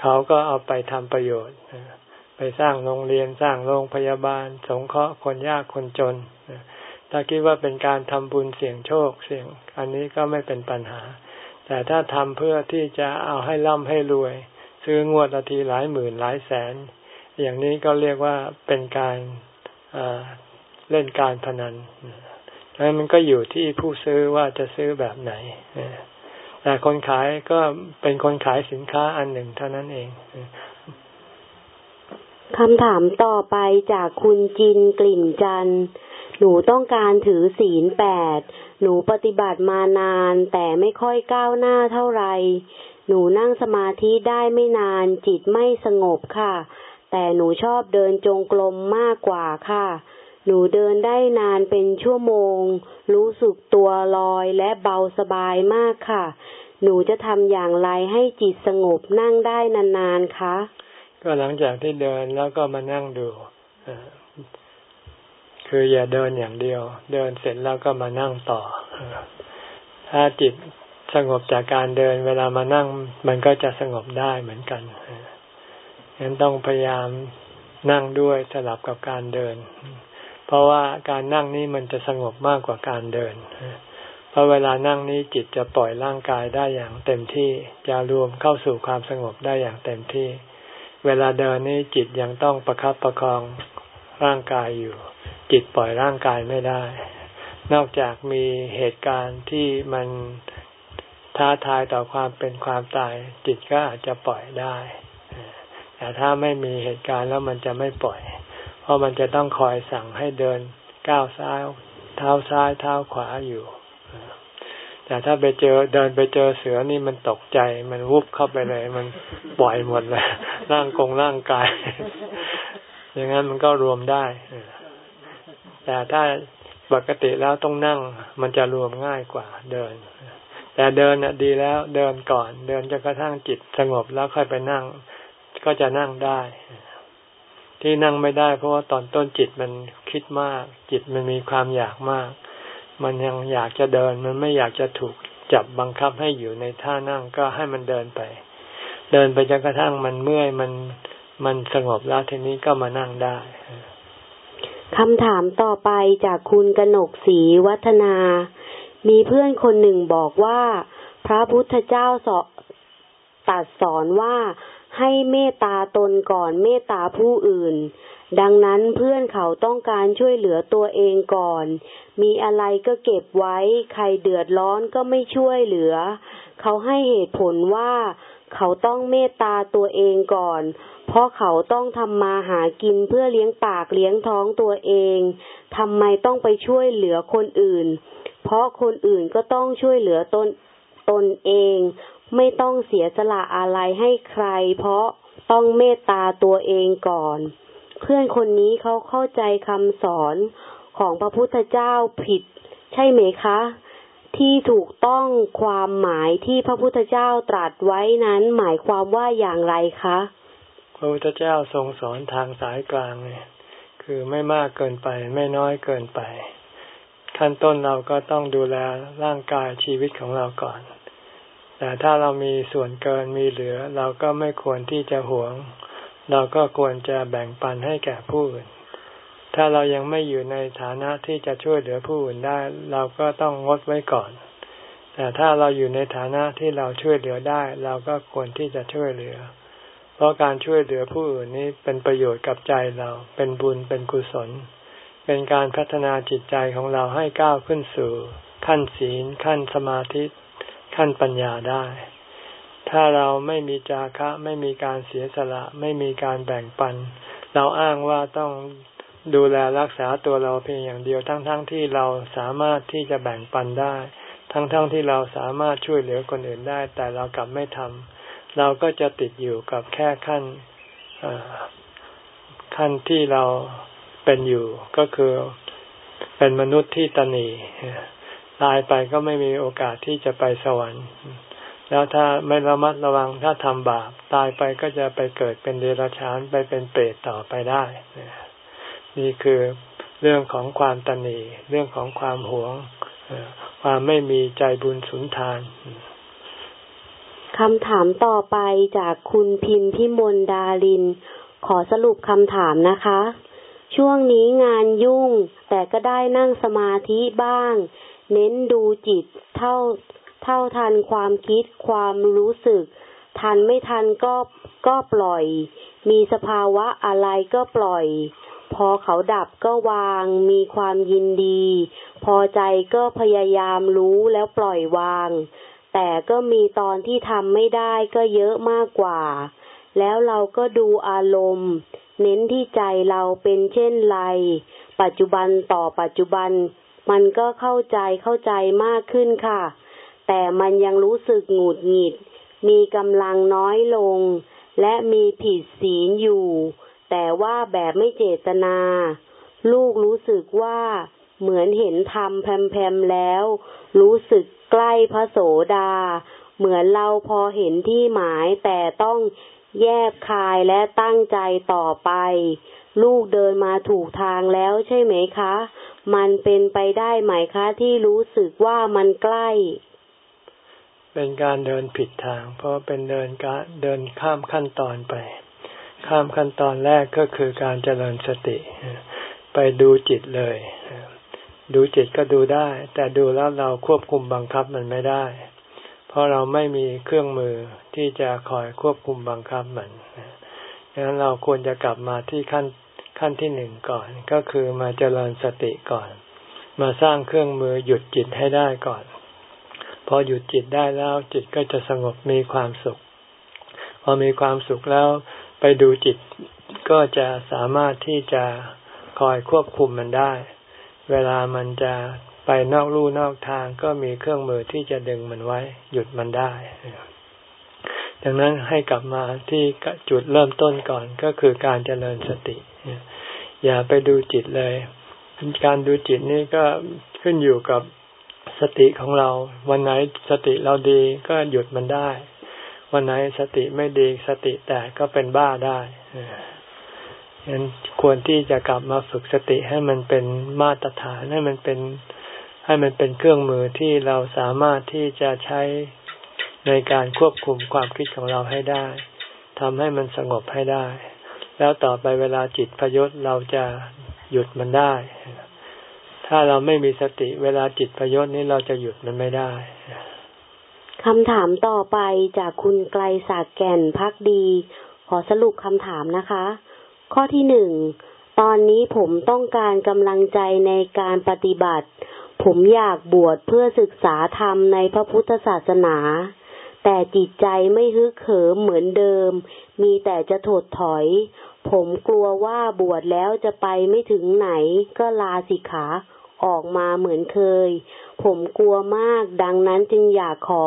เขาก็เอาไปทำประโยชน์ไปสร้างโรงเรียนสร้างโรงพยาบาล สงเคราะห์คนยากคนจน ถ้าคิดว่าเป็นการทำบุญเสี่ยงโชคเสี่ยง อันนี้ก็ไม่เป็นปัญหา แต่ถ้าทำเพื่อที่จะเอาให้ร่ำให้รวย ซื้องวดละทีหลายหมื่นหลายแสน อย่างนี้ก็เรียกว่าเป็นการเล่นการพนันนั้นมันก็อยู่ที่ผู้ซื้อว่าจะซื้อแบบไหนแต่คนขายก็เป็นคนขายสินค้าอันหนึ่งเท่านั้นเองคำถามต่อไปจากคุณจินกลิ่นจัน หนูต้องการถือศีลแปด หนูปฏิบัติมานานแต่ไม่ค่อยก้าวหน้าเท่าไหร่ หนูนั่งสมาธิได้ไม่นานจิตไม่สงบค่ะ แต่หนูชอบเดินจงกรมมากกว่าค่ะ หนูเดินได้นานเป็นชั่วโมง รู้สึกตัวลอยและเบาสบายมากค่ะ หนูจะทำอย่างไรให้จิตสงบนั่งได้นานๆคะก็หลังจากที่เดินแล้วก็มานั่งดูคืออย่าเดินอย่างเดียว เดินเสร็จแล้วก็มานั่งต่อ ถ้าจิต สงบจากการเดินเวลามานั่ง มันก็จะสงบได้เหมือนกันฉะนั้นต้องพยายามนั่งด้วยสลับกับการเดิน เพราะว่าการนั่งนี้มันจะสงบมากกว่าการเดิน เพราะเวลานั่งนี้จิตจะปล่อยร่างกายได้อย่างเต็มที่ จะรวมเข้าสู่ความสงบได้อย่างเต็มที่ เวลาเดินนี้จิตยังต้องประครับประคองร่างกายอยู่ จิตปล่อยร่างกายไม่ได้ นอกจากมีเหตุการณ์ที่มัน ท้าทายต่อความเป็นความตาย จิตก็อาจจะปล่อยได้ แต่ถ้าไม่มีเหตุการณ์แล้วมันจะไม่ปล่อย เพราะมันจะต้องคอยสั่งให้เดินก้าวซ้ายเท้าซ้ายเท้าขวาอยู่ แต่ถ้าไปเจอเดินไปเจอเสือนี่มันตกใจ มันวุบเข้าไปเลย มันปล่อยหมดเลยร่างกงร่างกาย อย่างนั้นมันก็รวมได้แต่ถ้าปกติแล้วต้องนั่ง มันจะรวมง่ายกว่าเดิน แต่เดินน่ะดีแล้วเดินก่อน เดินจนกระทั่งจิตสงบแล้วค่อยไปนั่ง ก็จะนั่งได้ ที่นั่งไม่ได้ เพราะว่าตอนต้นจิตมันคิดมาก จิตมันมีความอยากมาก มันยังอยากจะเดินมันไม่อยากจะถูกจับบังคับให้อยู่ในท่านั่งก็ให้มันเดินไป เดินไปจนกระทั่งมันเมื่อยมันมันสงบแล้วทีนี้ก็มานั่งได้คำถามต่อไปจากคุณกนกศรีวัฒนา มีเพื่อนคนหนึ่งบอกว่า พระพุทธเจ้าสอตัดสอนว่าให้เมตตาตนก่อนเมตตาผู้อื่น ดังนั้นเพื่อนเขาต้องการช่วยเหลือตัวเองก่อน มีอะไรก็เก็บไว้ ใครเดือดร้อนก็ไม่ช่วยเหลือ เขาให้เหตุผลว่าเขาต้องเมตตาตัวเองก่อน เพราะเขาต้องทำมาหากินเพื่อเลี้ยงปากเลี้ยงท้องตัวเอง ทำไมต้องไปช่วยเหลือคนอื่น เพราะคนอื่นก็ต้องช่วยเหลือตนตนเอง ไม่ต้องเสียสละอะไรให้ใคร เพราะต้องเมตตาตัวเองก่อน เพื่อนคนนี้เขาเข้าใจคำสอนของพระพุทธเจ้าผิด ใช่ไหมคะ ที่ถูกต้องความหมายที่พระพุทธเจ้าตรัสไว้นั้นหมายความว่าอย่างไรคะพระพุทธเจ้าทรงสอนทางสายกลางเนี่ยคือไม่มากเกินไปไม่น้อยเกินไป ขั้นต้นเราก็ต้องดูแลร่างกายชีวิตของเราก่อน แต่ถ้าเรามีส่วนเกินมีเหลือ เราก็ไม่ควรที่จะหวง เราก็ควรจะแบ่งปันให้แก่ผู้อื่น ถ้าเรายังไม่อยู่ในฐานะที่จะช่วยเหลือผู้อื่นได้ เราก็ต้องงดไว้ก่อน แต่ถ้าเราอยู่ในฐานะที่เราช่วยเหลือได้ เราก็ควรที่จะช่วยเหลือ เพราะการช่วยเหลือผู้อื่นนี้เป็นประโยชน์กับใจเรา เป็นบุญเป็นกุศลเเป็นการพัฒนาจิตใจของเราให้ก้าวขึ้นสู่ขั้นศีล ขั้นสมาธิ ขั้นปัญญาได้ ถ้าเราไม่มีจาคะ ไม่มีการเสียสละ ไม่มีการแบ่งปัน เราอ้างว่าต้องดูแลรักษาตัวเราเพียงอย่างเดียวทั้งๆทที่เราสามารถที่จะแบ่งปันได้ ทั้งๆทที่เราสามารถช่วยเหลือคนอื่นได้ แต่เรากลับไม่ทำเราก็จะติดอยู่กับแค่ขั้นขั้นที่เรา เป็นอยู่ก็คือเป็นมนุษย์ที่ตนีตายไปก็ไม่มีโอกาสที่จะไปสวรรค์ แล้วถ้าไม่ระมัดระวังถ้าทำบาป ตายไปก็จะไปเกิดเป็นเดรัจฉานไปเป็นเปรตต่อไปได้ นี่คือเรื่องของความตนีเรื่องของความหวงความไม่มีใจบุญสุนทานคำถามต่อไปจากคุณพิมพิมลดาลิน ขอสรุปคำถามนะคะ ช่วงนี้งานยุ่ง แต่ก็ได้นั่งสมาธิบ้าง เน้นดูจิตเท่าเท่าทันความคิดความรู้สึก ทันไม่ทันก็ก็ปล่อย มีสภาวะอะไรก็ปล่อย พอเขาดับก็วาง มีความยินดี พอใจก็พยายามรู้แล้วปล่อยวาง แต่ก็มีตอนที่ทำไม่ได้ก็เยอะมากกว่า แล้วเราก็ดูอารมณ์ เน้นที่ใจเราเป็นเช่นไร ปัจจุบันต่อปัจจุบัน มันก็เข้าใจเข้าใจมากขึ้นค่ะ แต่มันยังรู้สึกหงุดหงิด มีกำลังน้อยลง และมีผิดศีลอยู่ แต่ว่าแบบไม่เจตนา ลูกรู้สึกว่าเหมือนเห็นธรรมแพมๆแล้ว รู้สึกใกล้พระโสดา เหมือนเราพอเห็นที่หมายแต่ต้อง แยบคายและตั้งใจต่อไป ลูกเดินมาถูกทางแล้วใช่ไหมคะ มันเป็นไปได้ไหมคะที่รู้สึกว่ามันใกล้ เป็นการเดินผิดทาง เพราะเป็นเดินการเดินข้ามขั้นตอนไป ข้ามขั้นตอนแรกก็คือการเจริญสติ ไปดูจิตเลย ดูจิตก็ดูได้ แต่ดูแล้วเราควบคุมบังคับมันไม่ได้ เพราะเราไม่มีเครื่องมือที่จะคอยควบคุมบังคับมันดังนั้นเราควรจะกลับมาที่ขั้นขั้นที่หนึ่งก่อน ก็คือมาเจริญสติก่อน มาสร้างเครื่องมือหยุดจิตให้ได้ก่อน พอหยุดจิตได้แล้วจิตก็จะสงบมีความสุข พอมีความสุขแล้วไปดูจิตก็จะสามารถที่จะคอยควบคุมมันได้ เวลามันจะ ไปนอกลู่นอกทางก็มีเครื่องมือที่จะดึงมันไว้ หยุดมันได้ ดังนั้นให้กลับมาที่จุดเริ่มต้นก่อนก็คือการเจริญสติ อย่าไปดูจิตเลย การดูจิตนี่ก็ขึ้นอยู่กับสติของเรา วันไหนสติเราดีก็หยุดมันได้ วันไหนสติไม่ดีสติแตกก็เป็นบ้าได้ฉะนั้นควรที่จะกลับมาฝึกสติให้มันเป็นมาตรฐานให้มันเป็น ให้มันเป็นเครื่องมือที่เราสามารถที่จะใช้ในการควบคุมความคิดของเราให้ได้ทำให้มันสงบให้ได้ แล้วต่อไปเวลาจิตพยศเราจะหยุดมันได้ ถ้าเราไม่มีสติเวลาจิตพยศนี้เราจะหยุดมันไม่ได้คำถามต่อไปจากคุณไกลสากแก่นพักดี ขอสรุปคำถามนะคะ ข้อที่หนึ่ง ตอนนี้ผมต้องการกำลังใจในการปฏิบัติ ผมอยากบวชเพื่อศึกษาธรรมในพระพุทธศาสนา แต่จิตใจไม่ฮึกเหิมเหมือนเดิม มีแต่จะถดถอย ผมกลัวว่าบวชแล้วจะไปไม่ถึงไหนก็ลาสิขาออกมาเหมือนเคย ผมกลัวมากดังนั้นจึงอยากขอ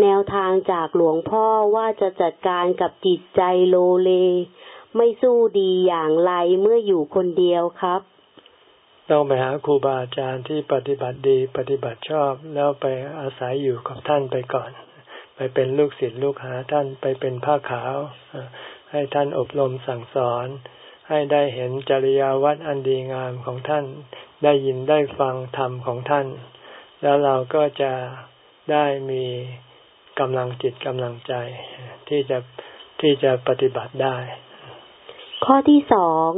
แนวทางจากหลวงพ่อว่าจะจัดการกับจิตใจโลเล ไม่สู้ดีอย่างไรเมื่ออยู่คนเดียวครับ ต้องไปหาครูบาอาจารย์ที่ปฏิบัติดีปฏิบัติชอบ แล้วไปอาศัยอยู่กับท่านไปก่อน ไปเป็นลูกศิษย์ลูกหาท่านไปเป็นผ้าขาว ให้ท่านอบรมสั่งสอน ให้ได้เห็นจริยาวัดอันดีงามของท่าน ได้ยินได้ฟังธรรมของท่าน แล้วเราก็จะได้มีกำลังจิตกำลังใจ ที่จะที่จะปฏิบัติได้ ข้อที่สอง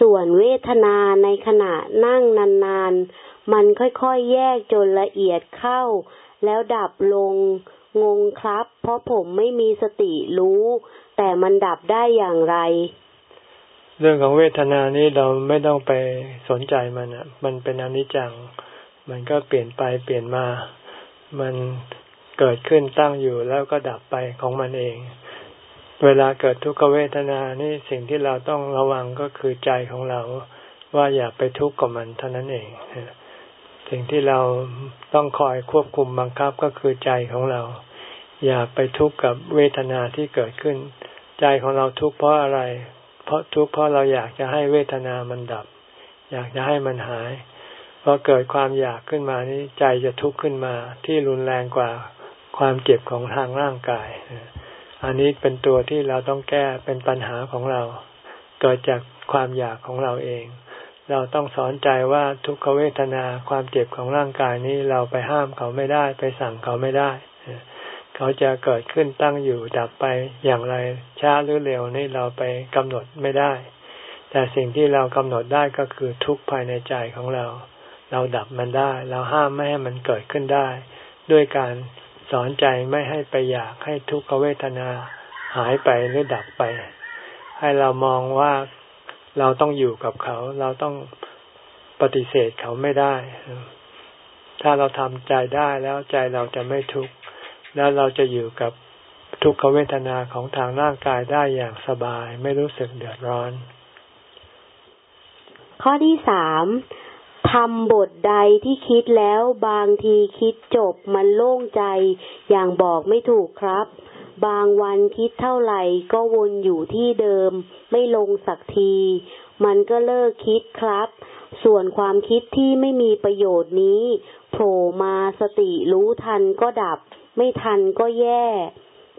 ส่วนเวทนาในขณะนั่งนานๆ มันค่อยๆ แยกจนละเอียดเข้า แล้วดับลง งงครับ เพราะผมไม่มีสติรู้ แต่มันดับได้อย่างไร เรื่องของเวทนานี้เราไม่ต้องไปสนใจมันอะ มันเป็นอนิจจัง มันก็เปลี่ยนไปเปลี่ยนมา มันเกิดขึ้นตั้งอยู่แล้วก็ดับไปของมันเอง เวลาเกิดทุกขเวทนานี่สิ่งที่เราต้องระวังก็คือใจของเราว่าอย่าไปทุกข์กับมันเท่านั้นเอง สิ่งที่เราต้องคอยควบคุมบังคับก็คือใจของเรา อย่าไปทุกข์กับเวทนาที่เกิดขึ้น ใจของเราทุกข์เพราะอะไร เพราะทุกข์เพราะเราอยากจะให้เวทนามันดับ อยากจะให้มันหายพอเกิดความอยากขึ้นมานี้ใจจะทุกข์ขึ้นมาที่รุนแรงกว่าความเจ็บของทางร่างกาย อันนี้เป็นตัวที่เราต้องแก้เป็นปัญหาของเรา เกิดจากความอยากของเราเอง เราต้องสอนใจว่าทุกขเวทนาความเจ็บของร่างกายนี้เราไปห้ามเขาไม่ได้ ไปสั่งเขาไม่ได้ เขาจะเกิดขึ้นตั้งอยู่ดับไปอย่างไรช้าหรือเร็วนี่เราไปกำหนดไม่ได้ แต่สิ่งที่เรากำหนดได้ก็คือทุกข์ภายในใจของเรา เราดับมันได้ เราห้ามไม่ให้มันเกิดขึ้นได้ ด้วยการ สอนใจไม่ให้ไปอยากให้ทุกขเวทนาหายไปหรือดับไป ให้เรามองว่าเราต้องอยู่กับเขา เราต้องปฏิเสธเขาไม่ได้ ถ้าเราทำใจได้แล้วใจเราจะไม่ทุกข์แล้วเราจะอยู่กับทุกขเวทนาของทางร่างกายได้อย่างสบาย ไม่รู้สึกเดือดร้อน ข้อที่สาม ทำบทใดที่คิดแล้วบางทีคิดจบมันโล่งใจ อย่างบอกไม่ถูกครับ บางวันคิดเท่าไหร่ก็วนอยู่ที่เดิม ไม่ลงสักที มันก็เลิกคิดครับ ส่วนความคิดที่ไม่มีประโยชน์นี้โผล่มาสติรู้ทันก็ดับ ไม่ทันก็แย่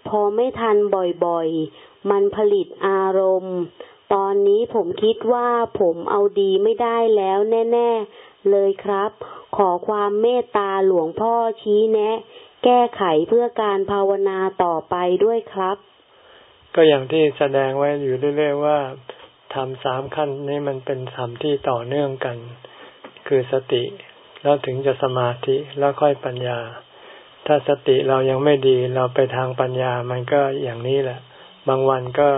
พอไม่ทันบ่อยๆ มันผลิตอารมณ์ ตอนนี้ผมคิดว่าผมเอาดีไม่ได้แล้วแน่ ๆ เลยครับ ขอความเมตตาหลวงพ่อชี้แนะ แก้ไขเพื่อการภาวนาต่อไปด้วยครับ ก็อย่างที่แสดงไว้อยู่เรื่อยๆว่าทำสามขั้นนี้มันเป็นธรรมที่ต่อเนื่องกัน คือสติ แล้วถึงจะสมาธิแล้วค่อยปัญญา ถ้าสติเรายังไม่ดีเราไปทางปัญญามันก็อย่างนี้แหละ บางวันก็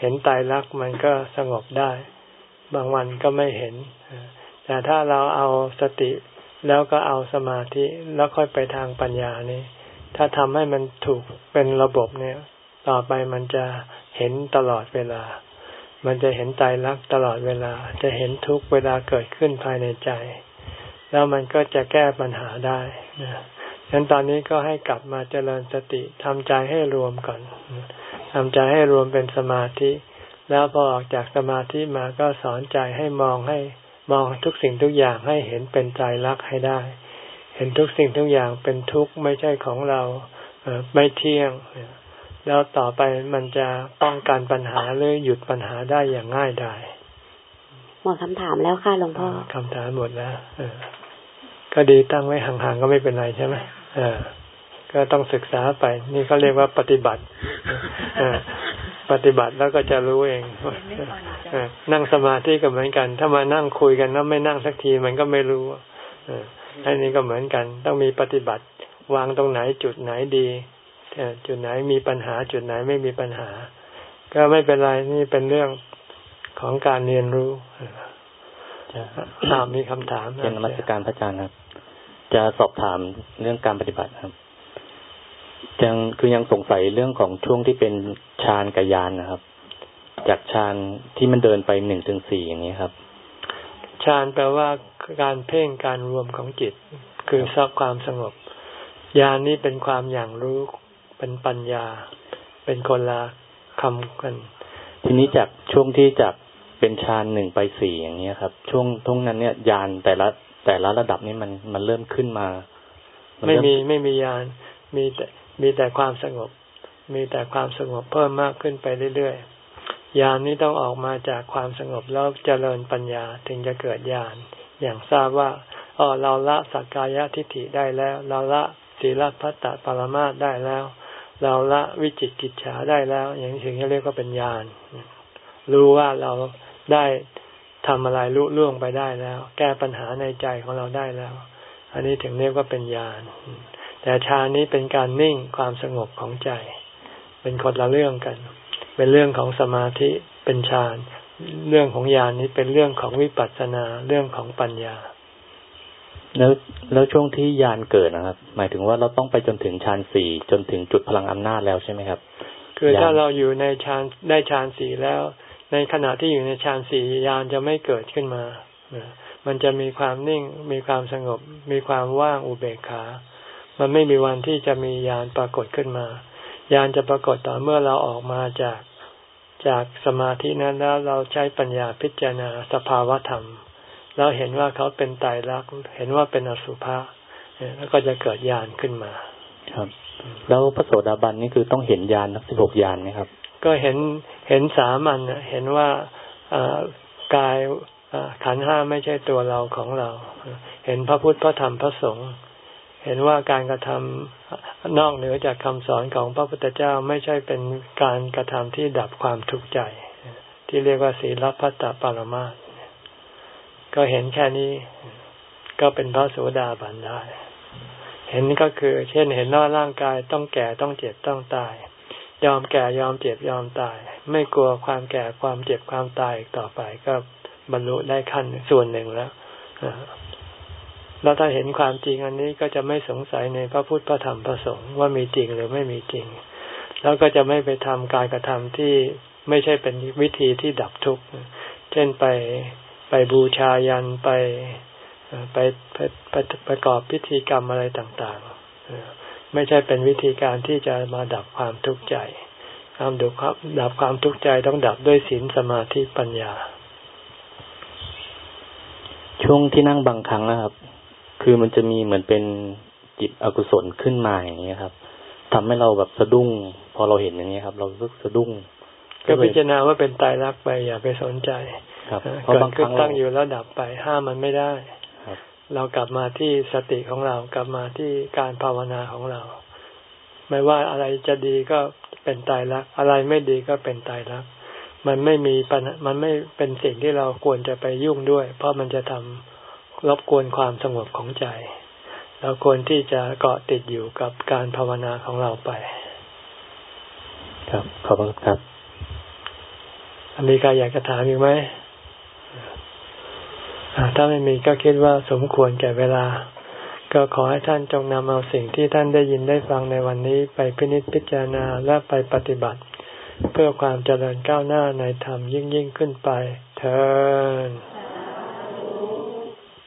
เห็นตายรักมันก็สงบได้ บางวันก็ไม่เห็น แต่ถ้าเราเอาสติแล้วก็เอาสมาธิแล้วค่อยไปทางปัญญานี้ ถ้าทำให้มันถูกเป็นระบบเนี่ย ต่อไปมันจะเห็นตลอดเวลา มันจะเห็นใจรักตลอดเวลา จะเห็นทุกเวลาเกิดขึ้นภายในใจ แล้วมันก็จะแก้ปัญหาได้นะฉะนั้นตอนนี้ก็ให้กลับมาเจริญสติทำใจให้รวมก่อน ทำใจให้รวมเป็นสมาธิ แล้วพอออกจากสมาธิมาก็สอนใจให้มองให้มองทุกสิ่งทุกอย่างให้เห็นเป็นใจรักให้ได้ เห็นทุกสิ่งทุกอย่างเป็นทุกข์ไม่ใช่ของเราไม่เที่ยง แล้วต่อไปมันจะป้องกันปัญหาหรือหยุดปัญหาได้อย่างง่ายดายหมดคำถามแล้วค่ะหลวงพ่อคำถามหมดแล้วเออก็ดีตั้งไว้ห่างๆก็ไม่เป็นไรใช่ไหมเออ ก็ต้องศึกษาไป นี่เขาเรียกว่าปฏิบัติปฏิบัติแล้วก็จะรู้เองนั่งสมาธิก็เหมือนกัน ถ้ามานั่งคุยกันแล้วไม่นั่งสักทีมันก็ไม่รู้อันนี้ก็เหมือนกัน ต้องมีปฏิบัติ วางตรงไหนจุดไหนดีจุดไหนมีปัญหา จุดไหนไม่มีปัญหา ก็ไม่เป็นไรนี่เป็นเรื่องของการเรียนรู้ถามมีคำถามเป็นนมัสการพระอาจารย์ครับ จะสอบถามเรื่องการปฏิบัติครับ ยังคือยังสงสัยเรื่องของช่วงที่เป็นฌานกับยานนะครับ จากฌานที่มันเดินไปหนึ่งถึงสี่อย่างนี้ครับฌานแปลว่าการเพ่งการรวมของจิต คือซับความสงบยานนี้เป็นความอย่างรู้เป็นปัญญา เป็นคนละคำกัน ทีนี้จากช่วงที่จากเป็นฌานหนึ่งไปสี่อย่างนี้ครับ ช่วงทุงนั้นเนี่ยยานแต่ละแต่ละระดับนี้มันมันเริ่มขึ้นมา ไม่มีไม่มียานมีแต่ มีแต่ความสงบ มีแต่ความสงบเพิ่มมากขึ้นไปเรื่อยๆยานนี้ต้องออกมาจากความสงบแล้วเจริญปัญญาถึงจะเกิดยานอย่างทราบว่าอ๋อเราละสักกายทิฏฐิได้แล้ว เราละศีลพัตตปรมาตได้แล้ว เราละวิจิตกิจฉาได้แล้ว อย่างนี้ถึงจะเรียกว่าเป็นญาณรู้ว่าเราได้ทำอะไรลุล่วงไปได้แล้ว แก้ปัญหาในใจของเราได้แล้ว อันนี้ถึงเรียกว่าเป็นญาณ แต่ฌานนี้เป็นการนิ่งความสงบของใจ เป็นคนละเรื่องกัน เป็นเรื่องของสมาธิเป็นฌานเรื่องของญาณนี้เป็นเรื่องของวิปัสสนาเรื่องของปัญญา แล้วแล้วช่วงที่ยานเกิดนะครับ หมายถึงว่าเราต้องไปจนถึงฌานสี่จนถึงจุดพลังอำนาจแล้วใช่ไหมครับ คือถ้าเราอยู่ในฌานได้ฌานสี่แล้ว ในขณะที่อยู่ในฌานสี่ยานจะไม่เกิดขึ้นมา มันจะมีความนิ่งมีความสงบ มีความว่างอุเบกขา มันไม่มีวันที่จะมียานปรากฏขึ้นมา ยานจะปรากฏต่อเมื่อเราออกมาจากจากสมาธินั้นแล้วเราใช้ปัญญาพิจารณาสภาวะธรรม เราเห็นว่าเขาเป็นตายรักเห็นว่าเป็นอสุภะแล้วก็จะเกิดญาณขึ้นมา ครับ แล้วพระโสดาบันนี่คือต้องเห็นญาณทั้งสิบหกญาณไหมครับ ก็เห็นเห็นสามัญเห็นว่ากายขันห้าไม่ใช่ตัวเราของเรา เห็นพระพุทธพระธรรมพระสงฆ์ เห็นว่าการกระทำนอกเหนือจากคำสอนของพระพุทธเจ้าไม่ใช่เป็นการกระทำที่ดับความทุกข์ใจ ที่เรียกว่าศีลพัตตปรมาก็เห็นแค่นี้ก็เป็นพระโสดาบันได้ เห็นก็คือ เช่นเห็นว่าร่างกายต้องแก่ต้องเจ็บต้องตาย ยอมแก่ยอมเจ็บยอมตาย ไม่กลัวความแก่ความเจ็บความตายอีกต่อไปก็บรรลุได้ขั้นส่วนหนึ่งแล้ว แล้วถ้าเห็นความจริงอันนี้ก็จะไม่สงสัยในพระพุทธพระธรรมพระสงฆ์ว่ามีจริงหรือไม่มีจริง แล้วก็จะไม่ไปทำการกระทำที่ไม่ใช่เป็นวิธีที่ดับทุกข์ เช่นไปไปบูชายันไปไปไปไปประกอบพิธีกรรมอะไรต่างๆ ไม่ใช่เป็นวิธีการที่จะมาดับความทุกข์ใจความดุครับดับความทุกข์ใจต้องดับด้วยศีลสมาธิปัญญา ช่วงที่นั่งบางครั้งนะครับ คือมันจะมีเหมือนเป็นจิตอกุศลขึ้นมาอย่างนี้ครับทำให้เราแบบสะดุ้ง พอเราเห็นอย่างนี้ครับ เราสึกสะดุ้ง ก็พิจารณาว่าเป็นตายรักไปอย่าไปสนใจครับเพราะบางครั้งตั้งอยู่แล้วดับไปห้ามมันไม่ได้เรากลับมาที่สติของเรากลับมาที่การภาวนาของเรา ไม่ว่าอะไรจะดีก็เป็นตายรัก อะไรไม่ดีก็เป็นตายรัก มันไม่มีปัญมันไม่เป็นสิ่งที่เราควรจะไปยุ่งด้วย เพราะมันจะทำ รบกวนความสงบของใจ เราควรที่จะเกาะติดอยู่กับการภาวนาของเราไป ครับ ขอบคุณครับมีใครอยากจะถามอีกไหมถ้าไม่มีก็คิดว่าสมควรแก่เวลา ก็ขอให้ท่านจงนำเอาสิ่งที่ท่านได้ยินได้ฟังในวันนี้ไปพินิจพิจารณาและไปปฏิบัติ เพื่อความเจริญก้าวหน้าในธรรมยิ่งยิ่งขึ้นไป เธอ